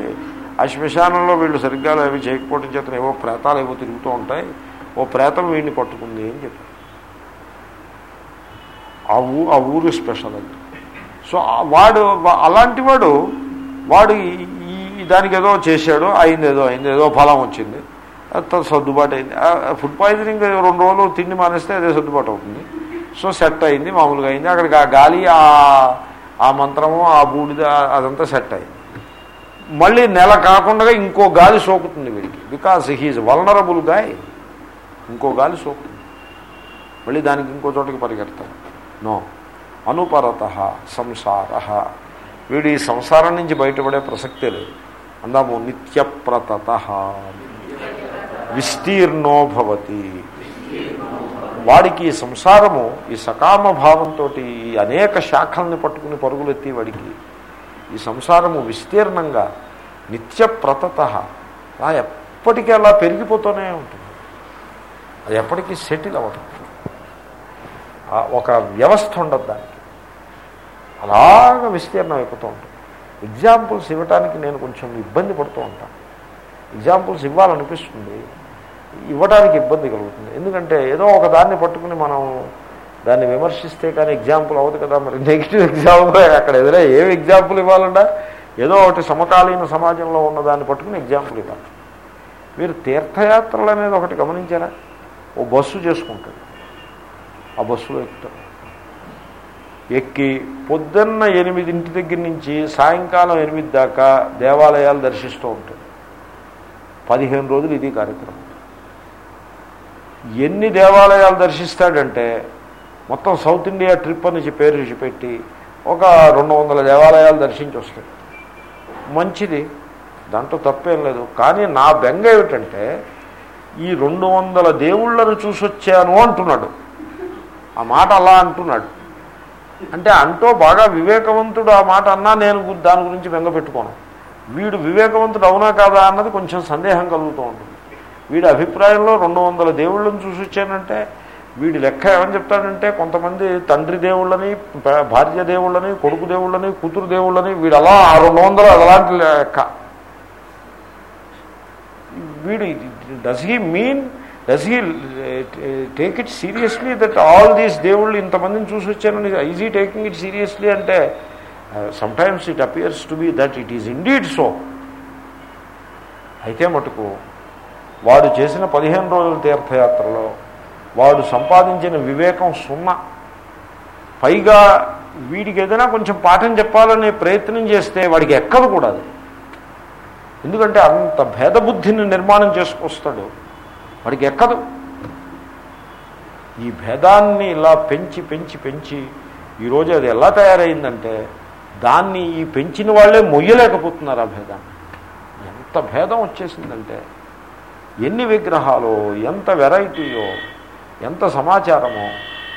ఆ శ్మశానంలో వీళ్ళు సరిగ్గా అవి చేయకపోవడం చేత ఏవో ప్రేతాలు ఏవో తిరుగుతూ ఉంటాయి. ఓ ప్రేతం వీడిని పట్టుకుంది అని చెప్పారు. ఆ ఊ ఆ ఊరు స్పెషల్ అది. సో వాడు అలాంటి వాడు వాడు ఈ- దానికి ఏదో చేశాడు అయింది ఏదో అయింది ఏదో ఫలం వచ్చింది. సర్దుబాటు అయింది. ఫుడ్ పాయిజనింగ్ రెండు రోజులు తిండి మానేస్తే అదే సర్దుబాటు అవుతుంది. సో సెట్ అయింది మామూలుగా అయింది. అక్కడికి ఆ గాలి ఆ ఆ మంత్రము ఆ బూడిద అదంతా సెట్ అయింది. మళ్ళీ నెల కాకుండా ఇంకో గాలి సోకుతుంది వీడికి. బికాస్ హీఈ్ వల్నరబుల్ గాయ్ ఇంకో గాలి సోకుతుంది. మళ్ళీ దానికి ఇంకో చోటకి పరిగెడతారు నో అనుపరత సంసార. వీడు ఈ సంసారం నుంచి బయటపడే ప్రసక్తే లేదు. అందాము నిత్యప్రతత. విస్తీర్ణో భవతి. వాడికి ఈ సంసారము ఈ సకామ భావంతో ఈ అనేక శాఖల్ని పట్టుకుని పరుగులెత్తి వాడికి. ఈ సంసారము విస్తీర్ణంగా నిత్యప్రతత. అలా ఎప్పటికీ అలా పెరిగిపోతూనే ఉంటుంది. అది ఎప్పటికీ సెటిల్ అవ్వదు. ఒక వ్యవస్థ ఉండదు దానికి. అలాగ విస్తీర్ణం అయిపోతూ ఉంటుంది. ఎగ్జాంపుల్స్ ఇవ్వటానికి నేను కొంచెం ఇబ్బంది పడుతూ ఉంటాను. ఎగ్జాంపుల్స్ ఇవ్వాలనిపిస్తుంది. ఇవ్వడానికి ఇబ్బంది కలుగుతుంది. ఎందుకంటే ఏదో ఒక దాన్ని పట్టుకుని మనం దాన్ని విమర్శిస్తే కానీ ఎగ్జాంపుల్ అవ్వదు కదా. మరి నెగిటివ్ ఎగ్జాంపుల్ అక్కడ ఎదురే ఏమి ఎగ్జాంపుల్ ఇవ్వాలంటే? ఏదో ఒకటి సమకాలీన సమాజంలో ఉన్న దాన్ని పట్టుకుని ఎగ్జాంపుల్ ఇవ్వాలి. మీరు తీర్థయాత్రలు అనేది ఒకటి గమనించారా? ఓ బస్సు చేసుకుంటాడు ఆ బస్సులో ఎక్కుతాడు ఎక్కి పొద్దున్న ఎనిమిదింటి దగ్గర నుంచి సాయంకాలం ఎనిమిది దాకా దేవాలయాలు దర్శిస్తూ ఉంటుంది. పదిహేను రోజులు ఇది కార్యక్రమం. ఎన్ని దేవాలయాలు దర్శిస్తాడంటే మొత్తం సౌత్ ఇండియా ట్రిప్ అని పేరు పెట్టి ఒక రెండు వందల దేవాలయాలు దర్శించి వస్తాడు. మంచిది దాంట్లో తప్పేం లేదు. కానీ నా బెంగ ఏమిటంటే ఈ రెండు వందల దేవుళ్ళను చూసొచ్చాను అంటున్నాడు. ఆ మాట అలా అంటున్నాడు. అంటే అంటూ బాగా వివేకవంతుడు ఆ మాట అన్నా నేను దాని గురించి బెంగ పెట్టుకోను. వీడు వివేకవంతుడు అవునా కాదా అన్నది కొంచెం సందేహం కలుగుతూ ఉంటుంది. వీడి అభిప్రాయంలో రెండు వందల దేవుళ్ళని చూసి వచ్చానంటే వీడి లెక్క ఏమని చెప్తాడంటే కొంతమంది తండ్రి దేవుళ్ళని భార్య దేవుళ్ళని కొడుకు దేవుళ్ళని కూతురు దేవుళ్ళని వీడు అలా రెండు వందలు అలాంటి లెక్క. వీడు does he mean does he take it seriously that all these దేవుళ్ళు ఇంతమందిని చూసి వచ్చానని is he taking it seriously అంటే sometimes it appears to be that it is indeed so అయితే మటుకు వాడు చేసిన పదిహేను రోజుల తీర్థయాత్రలో వాడు సంపాదించిన వివేకం సున్నా. పైగా వీడికి ఏదైనా కొంచెం పాఠం చెప్పాలనే ప్రయత్నం చేస్తే వాడికి ఎక్కదు కూడా అది. ఎందుకంటే అంత భేదబుద్ధిని నిర్మాణం చేసుకొస్తాడు. వాడికి ఎక్కదు. ఈ భేదాన్ని ఇలా పెంచి పెంచి పెంచి ఈరోజు అది ఎలా తయారైందంటే దాన్ని ఈ పెంచిన వాళ్ళే మొయ్యలేకపోతున్నారు ఆ భేదాన్ని. ఎంత భేదం వచ్చేసిందంటే ఎన్ని విగ్రహాలు ఎంత వెరైటీయో ఎంత సమాచారమో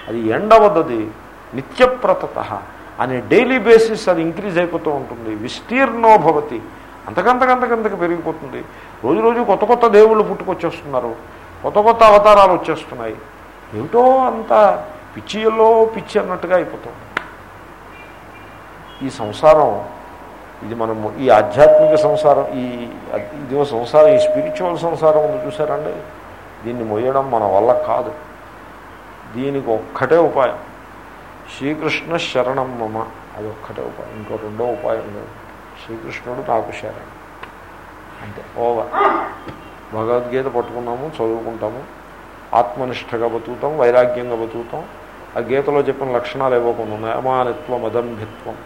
అది ఎండవద్దది నిత్యప్రతత అనే డైలీ బేసిస్ అది ఇంక్రీజ్ అయిపోతూ ఉంటుంది. విస్తీర్ణో భవతి. అంతకంతకంతకంతకు పెరిగిపోతుంది. రోజు రోజు కొత్త కొత్త దేవుళ్ళు పుట్టుకొచ్చేస్తున్నారు. కొత్త కొత్త అవతారాలు వచ్చేస్తున్నాయి. ఏమిటో అంత పిచ్చిలో పిచ్చి అన్నట్టుగా అయిపోతుంది ఈ సంసారం ఇది మనము ఈ ఆధ్యాత్మిక సంసారం ఈ ఇది సంసారం ఈ స్పిరిచువల్ సంసారం ఉంది చూసారండి? దీన్ని మొయ్యడం మన వల్ల కాదు. దీనికి ఒక్కటే ఉపాయం. శ్రీకృష్ణ శరణం మమ. అది ఒక్కటే ఉపాయం. ఇంకో రెండో ఉపాయం లేదు. శ్రీకృష్ణుడు నాకు శరణం. అంతే. ఓవర్. భగవద్గీత పట్టుకున్నాము చదువుకుంటాము ఆత్మనిష్టగా బతుకుతాం వైరాగ్యంగా బతుకుతాం. ఆ గీతలో చెప్పిన లక్షణాలు ఇవ్వకుండా ఉన్నాయి. అమానిత్వం అదంభిత్వం.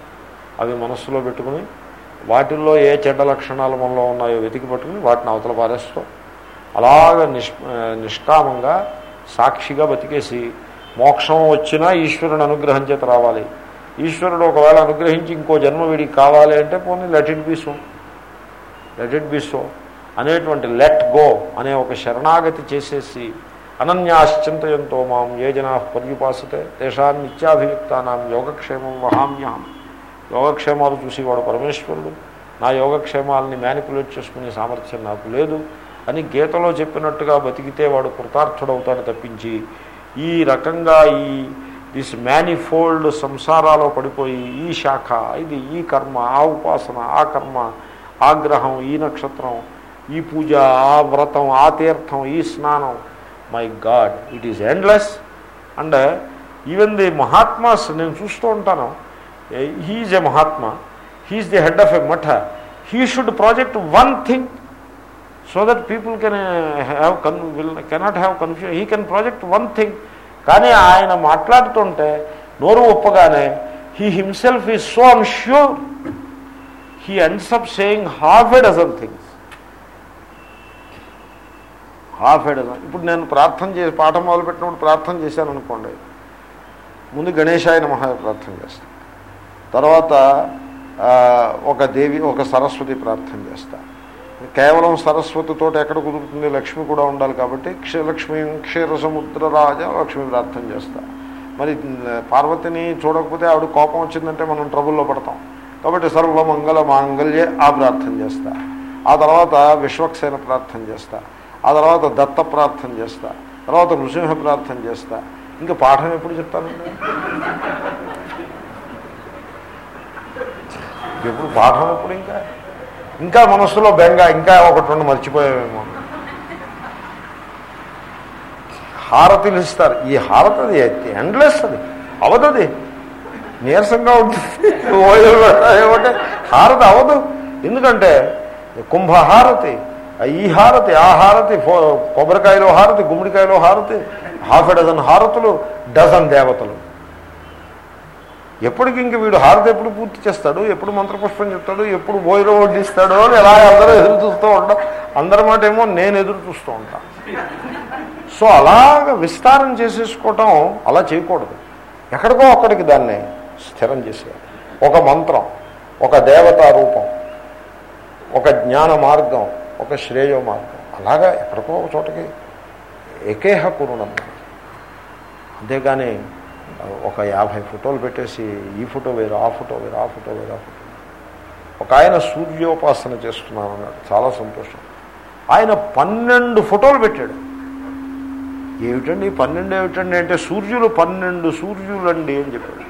అవి మనస్సులో పెట్టుకుని వాటిల్లో ఏ చెడ్డ లక్షణాలు మనలో ఉన్నాయో వెతికి పట్టుకుని వాటిని అవతల పారేస్తాం. అలాగ నిష్ నిష్కామంగా సాక్షిగా బతికేసి మోక్షం వచ్చినా ఈశ్వరుని అనుగ్రహం చేత రావాలి. ఈశ్వరుడు ఒకవేళ అనుగ్రహించి ఇంకో జన్మ వీడికి కావాలి అంటే పోనీ let it be so let it so అనేటువంటి లెట్ గో అనే ఒక శరణాగతి చేసేసి అనన్యాశ్చింతయంతో మాం ఏ జనా పర్యుపాసతే తేషాన్ నిత్యాభియుక్తానాం యోగక్షేమం వహామ్యాం యోగక్షేమాలు చూసేవాడు పరమేశ్వరుడు. నా యోగక్షేమాలని మ్యానిపులేట్ చేసుకునే సామర్థ్యం నాకు లేదు అని గీతలో చెప్పినట్టుగా బతికితే వాడు కృతార్థుడవుతాడు తప్పించి ఈ రకంగా ఈ దిస్ మ్యానిఫోల్డ్ సంసారాలో పడిపోయి ఈ శాఖ ఇది ఈ కర్మ ఆ ఉపాసన ఆ కర్మ ఆ గ్రహం ఈ నక్షత్రం ఈ పూజ ఆ వ్రతం ఆ తీర్థం ఈ స్నానం my God it is endless. And even the mahatmas నేను చూస్తూ ఉంటాను he is a mahatma he is the head of a matha he should project one thing so that people can have con will cannot have confusion he can project one thing. కానీ ఆయన మాట్లాడుతుంటే నోరు ఒప్పగానే he himself is so unsure he ends up saying half a dozen things. Half a ఇప్పుడు నేను ప్రార్థన చేసి పాఠం మొదలుపెట్టినప్పుడు ప్రార్థన చేశాను అనుకోండి. ముందు గణేశాయన మహా ప్రార్థన చేస్తాను తర్వాత ఒక దేవి ఒక సరస్వతి ప్రార్థన చేస్తా. కేవలం సరస్వతితో ఎక్కడ కుదురుతుంది? లక్ష్మి కూడా ఉండాలి కాబట్టి క్షలక్ష్మి క్షీరసముద్ర రాజ లక్ష్మి ప్రార్థన చేస్తా. మరి పార్వతిని చూడకపోతే ఆవిడ కోపం వచ్చిందంటే మనం ట్రబుల్లో పడతాం. కాబట్టి సర్వమంగళ మాంగళ్యే ఆ ప్రార్థన చేస్తా. ఆ తర్వాత విశ్వక్సేన ప్రార్థన చేస్తా. ఆ తర్వాత దత్త ప్రార్థన చేస్తా తర్వాత నృసింహ ప్రార్థన చేస్తా. ఇంకా పాఠం ఎప్పుడు చెప్తానండి ఎప్పుడు పాఠం ఎప్పుడు ఇంకా? ఇంకా మనస్సులో బెంగ ఇంకా ఒకటి రెండు మర్చిపోయామేమో హారతిలు ఇస్తారు. ఈ హారతి అది ఎండ్లెస్ అది. అవదది. నీరసంగా ఉంటుంది. ఏమంటే హారతి అవదు. ఎందుకంటే కుంభహారతి ఈ హారతి ఆ హారతి కొబ్బరికాయలో హారతి గుమ్మడికాయలో హారతి హాఫ్ డజన్ హారతులు డజన్ దేవతలు. ఎప్పటికి ఇంక వీడు హారతి ఎప్పుడు పూర్తి చేస్తాడు? ఎప్పుడు మంత్రపుష్పం చెప్తాడు? ఎప్పుడు బోయిలో వడ్డిస్తాడు? అని ఎలా అందరూ ఎదురు చూస్తూ ఉంటాం. అందరి మాట ఏమో నేను ఎదురు చూస్తూ ఉంటాను సో అలాగ విస్తారం చేసేసుకోవటం అలా చేయకూడదు. ఎక్కడికో అక్కడికి దాన్ని స్థిరం చేసేయాలి. ఒక మంత్రం ఒక దేవతా రూపం ఒక జ్ఞాన మార్గం ఒక శ్రేయో మార్గం అలాగా ఎక్కడికో ఒక చోటకి ఏకేహ కురుణం అంతేగాని ఒక యాభై ఫోటోలు పెట్టేసి ఈ ఫోటో వేరు ఆ ఫోటో వేరు ఆ ఫోటో వేరు ఆ ఫోటో ఒక ఆయన సూర్యోపాసన చేస్తున్నాను అన్నాడు చాలా సంతోషం. ఆయన పన్నెండు ఫోటోలు పెట్టాడు. ఏమిటండి పన్నెండు ఏమిటండి అంటే సూర్యులు పన్నెండు సూర్యులు అండి అని చెప్పాడు.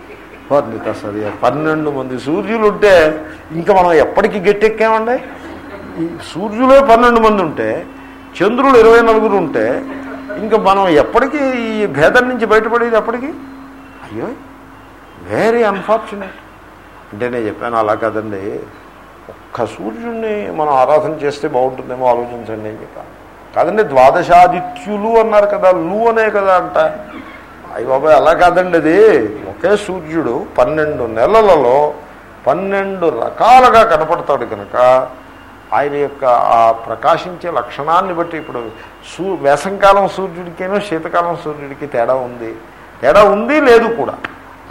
వర్ణిత సరే పన్నెండు మంది సూర్యులు ఉంటే ఇంకా మనం ఎప్పటికీ గట్టెక్కామండి? ఈ సూర్యులే పన్నెండు మంది ఉంటే చంద్రులు ఇరవై నలుగురు ఉంటే ఇంకా మనం ఎప్పటికీ ఈ భేదం నుంచి బయటపడేది ఎప్పటికీ? అయ్యో వెరీ అన్ఫార్చునేట్ అంటే నేను చెప్పాను అలా కదండి. ఒక్క సూర్యుడిని మనం ఆరాధన చేస్తే బాగుంటుందేమో ఆలోచించండి అని చెప్పాను. కాదండి ద్వాదశాదిత్యులు అన్నారు కదా లు అనే కదా అంట. అయ్యి బాబాయ్ అలా కాదండి అది. ఒకే సూర్యుడు పన్నెండు నెలలలో పన్నెండు రకాలుగా కనపడతాడు కనుక ఆయన యొక్క ఆ ప్రకాశించే లక్షణాన్ని బట్టి ఇప్పుడు సూ వేసంకాలం సూర్యుడికేనో శీతకాలం సూర్యుడికి తేడా ఉంది. తేడా ఉంది లేదు కూడా.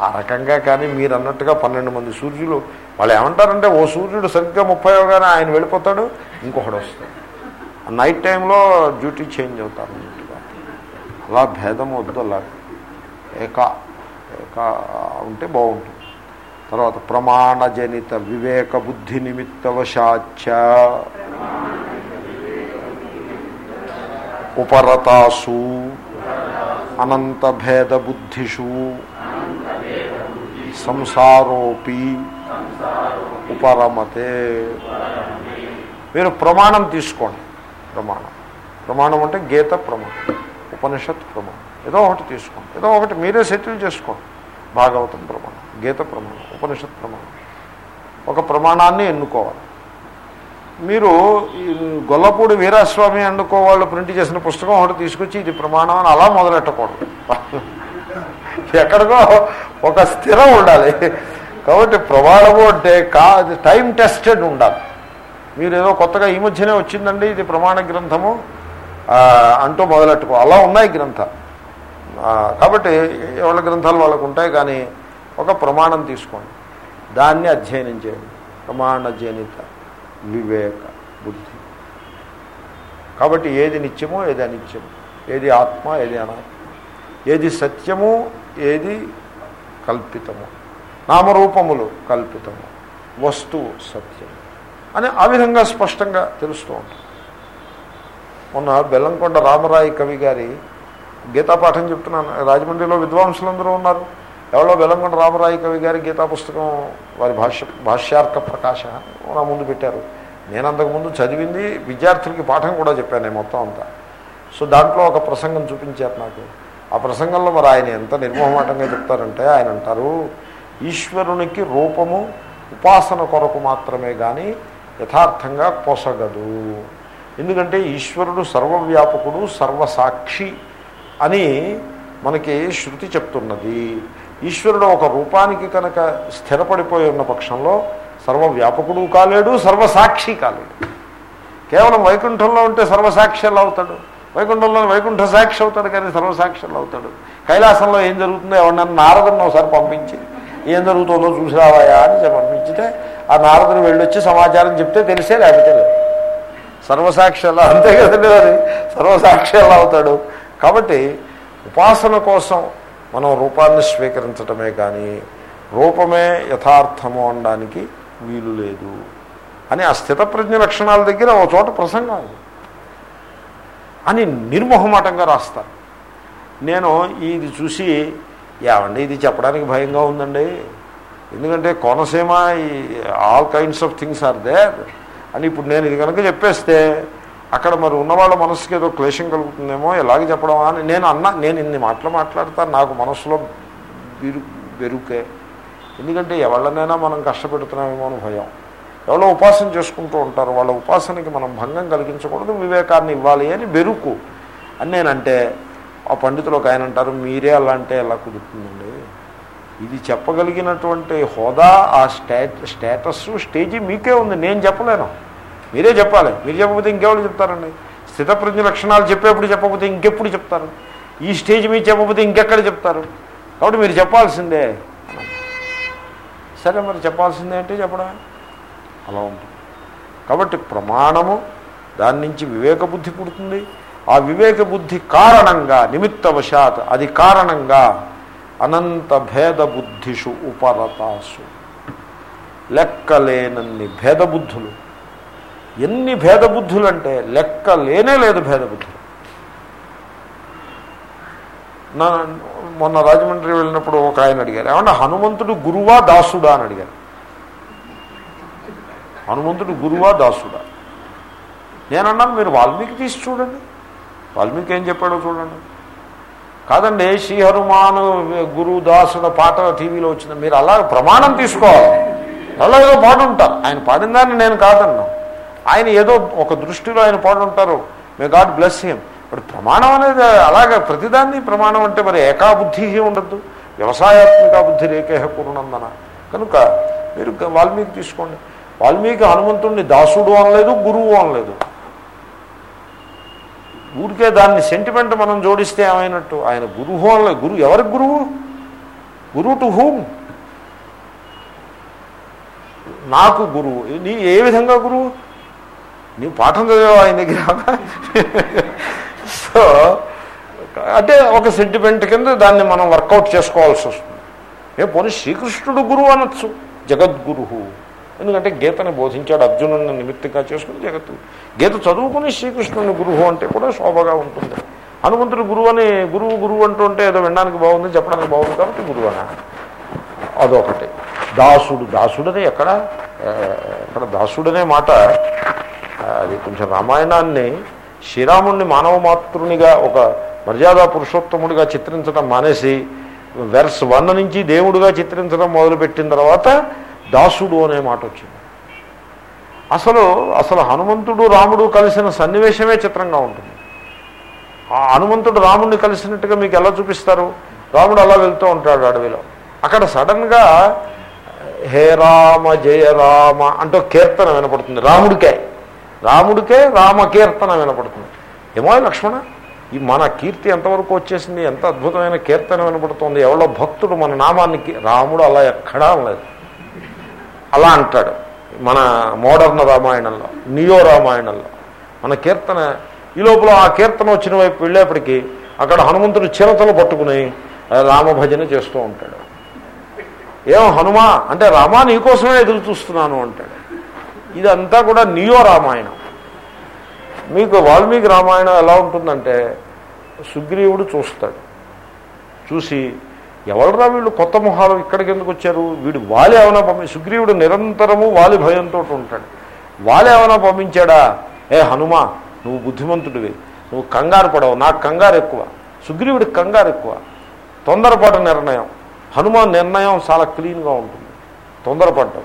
ఆ రకంగా కానీ మీరు అన్నట్టుగా పన్నెండు మంది సూర్యులు వాళ్ళు ఏమంటారంటే ఓ సూర్యుడు సరిగ్గా ముప్పై అవగానే ఆయన వెళ్ళిపోతాడు ఇంకొకడు వస్తాడు. నైట్ టైంలో డ్యూటీ చేంజ్ అవుతారు. అన్నట్టుగా అలా భేదం వద్దు అలా ఏకా ఏకా ఉంటే బాగుంటుంది. తర్వాత ప్రమాణజనిత వివేక బుద్ధి నిమిత్తవశాచ ఉపరతాసు అనంత భేద బుద్ధిషు సంసారోపి ఉపరమతే. మీరు ప్రమాణం తీసుకోండి ప్రమాణం. ప్రమాణం అంటే గీత ప్రమాణం ఉపనిషత్ ప్రమాణం. ఏదో ఒకటి తీసుకోండి ఏదో ఒకటి మీరే సెటిల్ చేసుకోండి. భాగవతం ప్రమాణం గీత ప్రమాణం ఉపనిషత్ ప్రమాణం. ఒక ప్రమాణాన్ని ఎన్నుకోవాలి. మీరు ఈ గొల్లపూడి వీరాస్వామి అనుకో వాళ్ళు ప్రింట్ చేసిన పుస్తకం ఒకటి తీసుకొచ్చి ఇది ప్రమాణం అని అలా మొదలెట్టకూడదు. ఎక్కడికో ఒక స్థిరం ఉండాలి. కాబట్టి ప్రమాణము అంటే కా టైం టెస్టెడ్ ఉండాలి. మీరు ఏదో కొత్తగా ఈ మధ్యనే వచ్చిందండి ఇది ప్రమాణ గ్రంథము అంటూ మొదలెట్టుకో అలా ఉన్నాయి గ్రంథాలు. కాబట్టి ఎవరి గ్రంథాలు వాళ్ళకు ఉంటాయి కానీ ఒక ప్రమాణం తీసుకోండి. దాన్ని అధ్యయనం చేయండి. ప్రమాణజనిత వివేక బుద్ధి. కాబట్టి ఏది నిత్యమో ఏది అనిత్యము ఏది ఆత్మ ఏది అనాత్మ ఏది సత్యము ఏది కల్పితము నామరూపములు కల్పితము వస్తువు సత్యం అని ఆ విధంగా స్పష్టంగా తెలుస్తూ ఉంటుంది. మొన్న బెల్లంకొండ రామరాయి కవి గారి గీతా పాఠం చెప్తున్నాను. రాజమండ్రిలో విద్వాంసులందరూ ఉన్నారు. ఎవరో వెలంగొండ రామరాయ కవి గారి గీతా పుస్తకం వారి భాష్య భాష్యార్క ప్రకాశ నా ముందు పెట్టారు. నేను అంతకుముందు చదివింది విద్యార్థులకి పాఠం కూడా చెప్పాను నేను మొత్తం అంతా. సో దాంట్లో ఒక ప్రసంగం చూపించారు నాకు. ఆ ప్రసంగంలో మరి ఆయన ఎంత నిర్మోహమాటంగా చెప్తారంటే ఆయన అంటారు ఈశ్వరునికి రూపము ఉపాసన కొరకు మాత్రమే కానీ యథార్థంగా పొసగదు. ఎందుకంటే ఈశ్వరుడు సర్వవ్యాపకుడు సర్వసాక్షి అని మనకి శృతి చెప్తున్నది. ఈశ్వరుడు ఒక రూపానికి కనుక స్థిరపడిపోయి ఉన్న పక్షంలో సర్వవ్యాపకుడు కాలేడు సర్వసాక్షి కాలేడు. కేవలం వైకుంఠంలో ఉంటే సర్వసాక్షి ఎలా అవుతాడు. వైకుంఠంలో వైకుంఠ సాక్షి అవుతాడు కానీ సర్వసాక్షులు అవుతాడు. కైలాసంలో ఏం జరుగుతుందో ఎవరినన్నా నారదుని ఒకసారి పంపించి ఏం జరుగుతుందో చూసి రావాయా అని పంపించితే ఆ నారదుని వెళ్ళొచ్చి సమాచారం చెప్తే తెలిసే లేకపోతే లేదు. సర్వసాక్షి ఎలా అంతే కదండి అది సర్వసాక్షి ఎలా అవుతాడు. కాబట్టి ఉపాసన కోసం మనం రూపాన్ని స్వీకరించటమే కానీ రూపమే యథార్థము అనడానికి వీలు లేదు అని ఆ స్థితప్రజ్ఞ లక్షణాల దగ్గర ఒక చోట ప్రసంగం అని నిర్మోహమాటంగా రాస్తారు. నేను ఇది చూసి ఏమండి ఇది చెప్పడానికి భయంగా ఉందండి? ఎందుకంటే Konaseema all kinds of things are there అని ఇప్పుడు నేను ఇది కనుక చెప్పేస్తే అక్కడ మరి ఉన్నవాళ్ళ మనసుకి ఏదో క్లేశం కలుగుతుందేమో ఎలాగే చెప్పడమా అని నేను అన్నా నేను ఇన్ని మాటలు మాట్లాడతాను నాకు మనసులో బిరు బెరుకే. ఎందుకంటే ఎవళ్ళనైనా మనం కష్టపెడుతున్నామేమో అని భయం. ఎవరో ఉపాసన చేసుకుంటూ ఉంటారు వాళ్ళ ఉపాసనకి మనం భంగం కలిగించకూడదు వివేకాన్ని ఇవ్వాలి అని బెరుకు. అని నేనంటే ఆ పండితులు ఒక ఆయన అంటారు మీరే అలా అంటే ఎలా కుదురుతుందండి? ఇది చెప్పగలిగినటువంటి హోదా ఆ స్టేట్ స్టేటస్ స్టేజీ మీకే ఉంది నేను చెప్పలేను. మీరే చెప్పాలి. మీరు చెప్పకపోతే ఇంకెవరు చెప్తారండి? స్థితప్రజ్ఞ లక్షణాలు చెప్పేప్పుడు చెప్పకపోతే ఇంకెప్పుడు చెప్తారు? ఈ స్టేజ్ మీరు చెప్పకపోతే ఇంకెక్కడ చెప్తారు? కాబట్టి మీరు చెప్పాల్సిందే సరే మరి చెప్పాల్సిందే అంటే చెప్పడమే అలా ఉంటుంది. కాబట్టి ప్రమాణము దాని నుంచి వివేక బుద్ధి పుడుతుంది. ఆ వివేక బుద్ధి కారణంగా నిమిత్తవశాత్ అది కారణంగా అనంత భేద బుద్ధిషు ఉపరతాసు. లెక్కలేనన్ని భేదబుద్ధులు ఎన్ని భేదబుద్ధులు అంటే లెక్క లేనే లేదు భేదబుద్ధులు నా మొన్న రాజమండ్రి వెళ్ళినప్పుడు ఒక ఆయన అడిగారు ఏమన్నా హనుమంతుడు గురువా దాసుడా అని అడిగారు. హనుమంతుడు గురువా దాసుడా? నేనన్నాను మీరు వాల్మీకి తీసి చూడండి. వాల్మీకి ఏం చెప్పాడో చూడండి. కాదండి శ్రీ హనుమాన్ గురు దాసుల పాట టీవీలో వచ్చింది. మీరు అలా ప్రమాణం తీసుకోవాలి. అలాగే ఏదో పాడుంటారు. ఆయన పాడిన దాన్ని నేను కాదన్నా. ఆయన ఏదో ఒక దృష్టిలో ఆయన పాడుంటారు. మే గాడ్ బ్లెస్ హిమ్ ఇప్పుడు ప్రమాణం అనేది అలాగే ప్రతిదాన్ని ప్రమాణం అంటే మరి ఏకాబుద్ధి ఉండద్దు. వ్యవసాయాత్మిక బుద్ధి రేఖేహ పూర్ణందన. కనుక మీరు వాల్మీకి తీసుకోండి. వాల్మీకి హనుమంతుడిని దాసుడు అనలేదు గురువు అనలేదు. ఊరికే దాన్ని సెంటిమెంట్ మనం జోడిస్తే ఏమైనట్టు? ఆయన గురువు అనలేదు గురువు ఎవరికి గురువు? గురువు టు హూమ్ నాకు గురువు. నీ ఏ విధంగా గురువు? నీవు పాఠం చదివావు ఆయన దగ్గర? సో అంటే ఒక సెంటిమెంట్ కింద దాన్ని మనం వర్కౌట్ చేసుకోవాల్సి వస్తుంది. ఏ పోనీ శ్రీకృష్ణుడు గురువు అనొచ్చు. జగద్గురు ఎందుకంటే గీతని బోధించాడు అర్జునుడిని నిమిత్తంగా చేసుకుని జగత్తు. గీత చదువుకుని శ్రీకృష్ణుని గురువు అంటే కూడా శోభగా ఉంటుంది. హనుమంతుడు గురువు అని గురువు గురువు అంటూ ఉంటే ఏదో వినడానికి బాగుంది చెప్పడానికి బాగుంది కాబట్టి గురువు అన. అదొకటి. దాసుడు దాసుడని ఎక్కడ? ఆ, ఎక్కడ దాసుడనే మాట అది కొంచెం రామాయణాన్ని శ్రీరాముణ్ణి మానవ మాతృనిగా ఒక మర్యాద పురుషోత్తముడిగా చిత్రించడం మానేసి వెర్స్ వన్ నుంచి దేవుడిగా చిత్రించడం మొదలుపెట్టిన తర్వాత దాసుడు అనే మాట వచ్చింది. అసలు అసలు హనుమంతుడు రాముడు కలిసిన సన్నివేశమే చిత్రంగా ఉంటుంది. ఆ హనుమంతుడు రాముడిని కలిసినట్టుగా మీకు ఎలా చూపిస్తారు? రాముడు అలా వెళ్తూ ఉంటాడు అడవిలో. అక్కడ సడన్గా హే రామ జయ రామ అంటూ కీర్తన వినపడుతుంది. రాముడికే. రాముడికే రామ కీర్తన వినపడుతుంది. ఏమో లక్ష్మణ ఈ మన కీర్తి ఎంతవరకు వచ్చేసింది ఎంత అద్భుతమైన కీర్తన వినపడుతుంది ఎవరో భక్తుడు మన నామాన్ని రాముడు అలా ఎక్కడా లేదు అలా అంటాడు మన మోడర్న్ రామాయణంలో నియో రామాయణంలో. మన కీర్తన ఈ లోపల ఆ కీర్తన వచ్చిన వైపు వెళ్ళేప్పటికీ అక్కడ హనుమంతుడు చిరతలు పట్టుకుని రామభజన చేస్తూ ఉంటాడు. ఏం హనుమా అంటే రామా నీకోసమే ఎదురు చూస్తున్నాను అంటాడు. ఇదంతా కూడా నియో రామాయణం. మీకు వాల్మీకి రామాయణం ఎలా ఉంటుందంటే సుగ్రీవుడు చూస్తాడు. చూసి ఎవరురా వీళ్ళు కొత్త మొహాలు ఇక్కడికి ఎందుకు వచ్చారు? వీడు వాలి ఏమైనా పంపి సుగ్రీవుడు నిరంతరము వాలి భయంతో ఉంటాడు. వాలి ఏమైనా పంపించాడా? ఏ హనుమా నువ్వు బుద్ధిమంతుడివి. నువ్వు కంగారు పడవు. నాకు కంగారు ఎక్కువ. సుగ్రీవుడికి కంగారు ఎక్కువ. తొందరపాటు నిర్ణయం. హనుమాన్ నిర్ణయం చాలా క్లీన్గా ఉంటుంది. తొందరపడ్డం.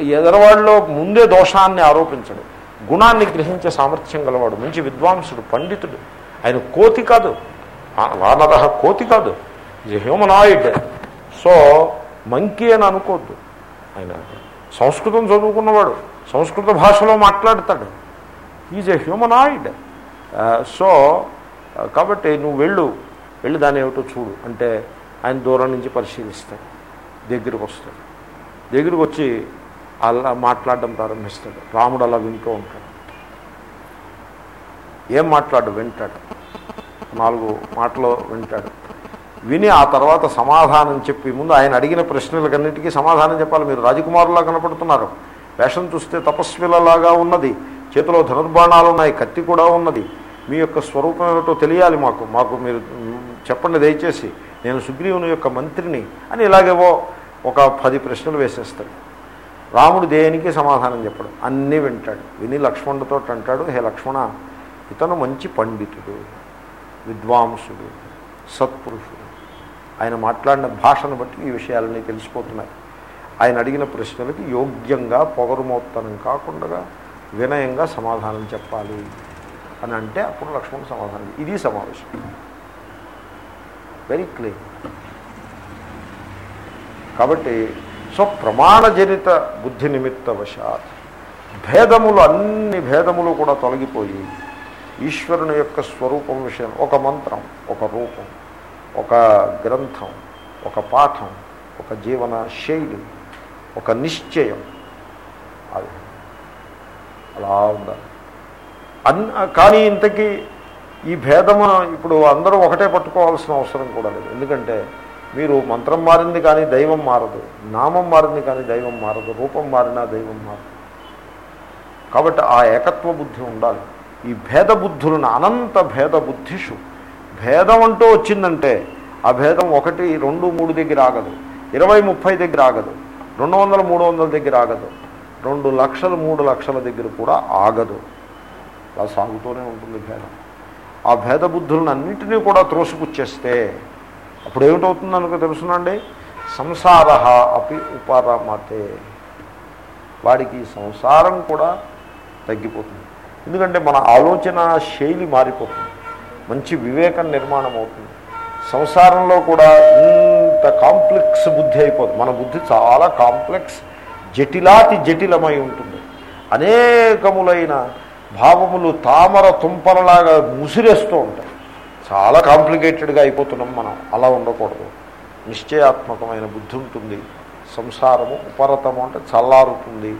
ఎదరవాడిలో ముందే దోషాన్ని ఆరోపించడు. గుణాన్ని గ్రహించే సామర్థ్యం గలవాడు. మంచి విద్వాంసుడు పండితుడు. ఆయన కోతి కాదు. వానర కోతి కాదు. ఈజ్ హ్యూమనాయిడ్ సో మంకీ అని అనుకోద్దు. ఆయన సంస్కృతం చదువుకున్నవాడు. సంస్కృత భాషలో మాట్లాడతాడు. ఈజ్ ఎ హ్యూమనాయిడ్ సో కాబట్టి నువ్వు వెళ్ళు. వెళ్ళి దాని ఏమిటో చూడు. అంటే ఆయన దూరం నుంచి పరిశీలిస్తాడు. దగ్గరికి వస్తాడు. దగ్గరికి వచ్చి అలా మాట్లాడడం ప్రారంభిస్తాడు. రాముడు అలా వింటూ ఉంటాడు. ఏం మాట్లాడు? వింటాడు. నాలుగు మాటలు వింటాడు. విని ఆ తర్వాత సమాధానం చెప్పి ముందు ఆయన అడిగిన ప్రశ్నలకన్నిటికీ సమాధానం చెప్పాలి. మీరు రాజకుమారులా కనపడుతున్నారు. వేషం చూస్తే తపస్విలలాగా ఉన్నది. చేతిలో ధనుర్బాణాలు ఉన్నాయి. కత్తి కూడా ఉన్నది. మీ యొక్క స్వరూపం ఏమిటో తెలియాలి మాకు. మాకు మీరు చెప్పండి దయచేసి. నేను సుగ్రీవుని యొక్క మంత్రిని అని ఇలాగేవో ఒక పది ప్రశ్నలు వేసేస్తాడు. రాముడు దేనికి సమాధానం చెప్పడు? అన్నీ వింటాడు. విని లక్ష్మణుడితో అంటాడు హే లక్ష్మణ ఇతను మంచి పండితుడు విద్వాంసుడు సత్పురుషుడు. ఆయన మాట్లాడిన భాషను బట్టి ఈ విషయాలన్నీ తెలిసిపోతున్నాయి. ఆయన అడిగిన ప్రశ్నలకి యోగ్యంగా పొగరుమోత్తనం కాకుండా వినయంగా సమాధానం చెప్పాలి. అని అంటే అప్పుడు లక్ష్మణ్ సమాధానం ఇది సమావేశం. వెరీ క్లియర్ కాబట్టి సో ప్రమాణజనిత బుద్ధి నిమిత్తవశాత్. భేదములు అన్ని భేదములు కూడా తొలగిపోయి ఈశ్వరుని యొక్క స్వరూపం విషయం ఒక మంత్రం ఒక రూపం ఒక గ్రంథం ఒక పాఠం ఒక జీవన శైలి ఒక నిశ్చయం. అది అలా ఉండాలి. అన్ కానీ ఇంతకీ ఈ భేదము ఇప్పుడు అందరూ ఒకటే పట్టుకోవాల్సిన అవసరం కూడా లేదు. ఎందుకంటే మీరు మంత్రం మారింది కానీ దైవం మారదు నామం మారింది కానీ దైవం మారదు రూపం మారినా దైవం మారదు. కాబట్టి ఆ ఏకత్వ బుద్ధి ఉండాలి. ఈ భేద బుద్ధులను అనంత భేద బుద్ధిషు. భేదం అంటూ వచ్చిందంటే ఆ భేదం ఒకటి రెండు మూడు దగ్గర ఆగదు. ఇరవై ముప్పై దగ్గర ఆగదు. రెండు వందల మూడు వందల దగ్గర ఆగదు. రెండు లక్షలు మూడు లక్షల దగ్గర కూడా ఆగదు. అలా సాగుతూనే ఉంటుంది భేదం. ఆ భేద బుద్ధులను అన్నింటినీ కూడా త్రోసిపుచ్చేస్తే అప్పుడు ఏమిటవుతుంది అనుకో తెలుసునండి? సంసార అపి ఉపరమతే. వాడికి సంసారం కూడా తగ్గిపోతుంది. ఎందుకంటే మన ఆలోచన శైలి మారిపోతుంది. మంచి వివేకం నిర్మాణం అవుతుంది సంసారంలో కూడా ఇంత కాంప్లెక్స్ బుద్ధి అయిపోతుంది మన బుద్ధి చాలా కాంప్లెక్స్ జటిలాతి జటిలమై ఉంటుంది. అనేకములైన భావములు తామర తుంపరలాగా ముసిరేస్తూ ఉంటాయి. చాలా కాంప్లికేటెడ్గా అయిపోతున్నాం మనం. అలా ఉండకూడదు. నిశ్చయాత్మకమైన బుద్ధి ఉంటుంది. సంసారము ఉపరతము అంటే చల్లారుతుంది.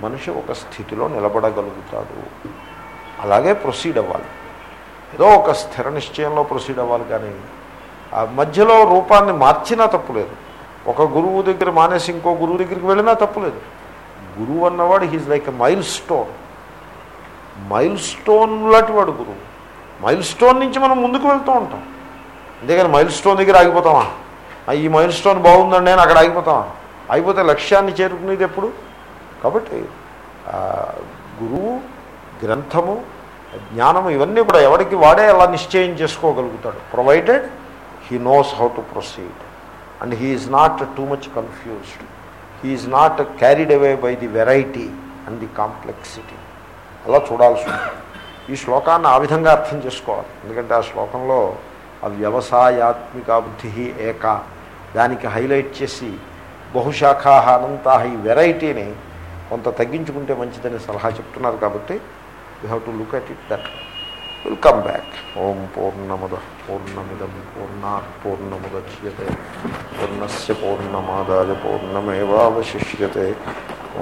మనిషి ఒక స్థితిలో నిలబడగలుగుతాడు. అలాగే ప్రొసీడ్ అవ్వాలి. ఏదో ఒక స్థిర నిశ్చయంలో ప్రొసీడ్ అవ్వాలి కానీ ఆ మధ్యలో రూపాన్ని మార్చినా తప్పులేదు ఒక గురువు దగ్గర మానేసి ఇంకో గురువు దగ్గరికి వెళ్ళినా తప్పులేదు గురువు అన్నవాడు he's like a milestone milestone లాంటి వాడు గురువు. మైల్ స్టోన్ నుంచి మనం ముందుకు వెళ్తూ ఉంటాం. అంతేగాని మైల్ స్టోన్ దగ్గర ఆగిపోతామా? ఈ మైల్ స్టోన్ బాగుందండి అని అక్కడ ఆగిపోతామా? అయిపోతే లక్ష్యాన్ని చేరుకునేది ఎప్పుడు? కాబట్టి గురువు గ్రంథము జ్ఞానము ఇవన్నీ కూడా ఎవరికి వాడే అలా నిశ్చయం చేసుకోగలుగుతాడు. Provided he knows how to proceed and he is not too much confused he is not carried away by the variety and the complexity అలా చూడాల్సి ఉంటుంది. ఈ శ్లోకాన్ని ఆ విధంగా అర్థం చేసుకోవాలి. ఎందుకంటే ఆ శ్లోకంలో ఆ వ్యవసాయాత్మిక బుద్ధి ఏక. దానికి హైలైట్ చేసి బహుశాఖా అనంతా ఈ వెరైటీని కొంత తగ్గించుకుంటే మంచిదని సలహా చెప్తున్నారు కాబట్టి you have to look at it that will come back ఓం పూర్ణముద పూర్ణమిదం పూర్ణా పూర్ణముద్యతే. పూర్ణస్ పూర్ణమాదాయ పూర్ణమేవాశిష్యతే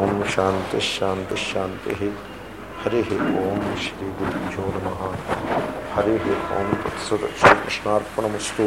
ఓం శాంతి. శాంతి శాంతి హరి ఓం శ్రీ గురుభ్యో నమ హరి ఓం తత్సత్ శ్రీకృష్ణార్పణమస్తు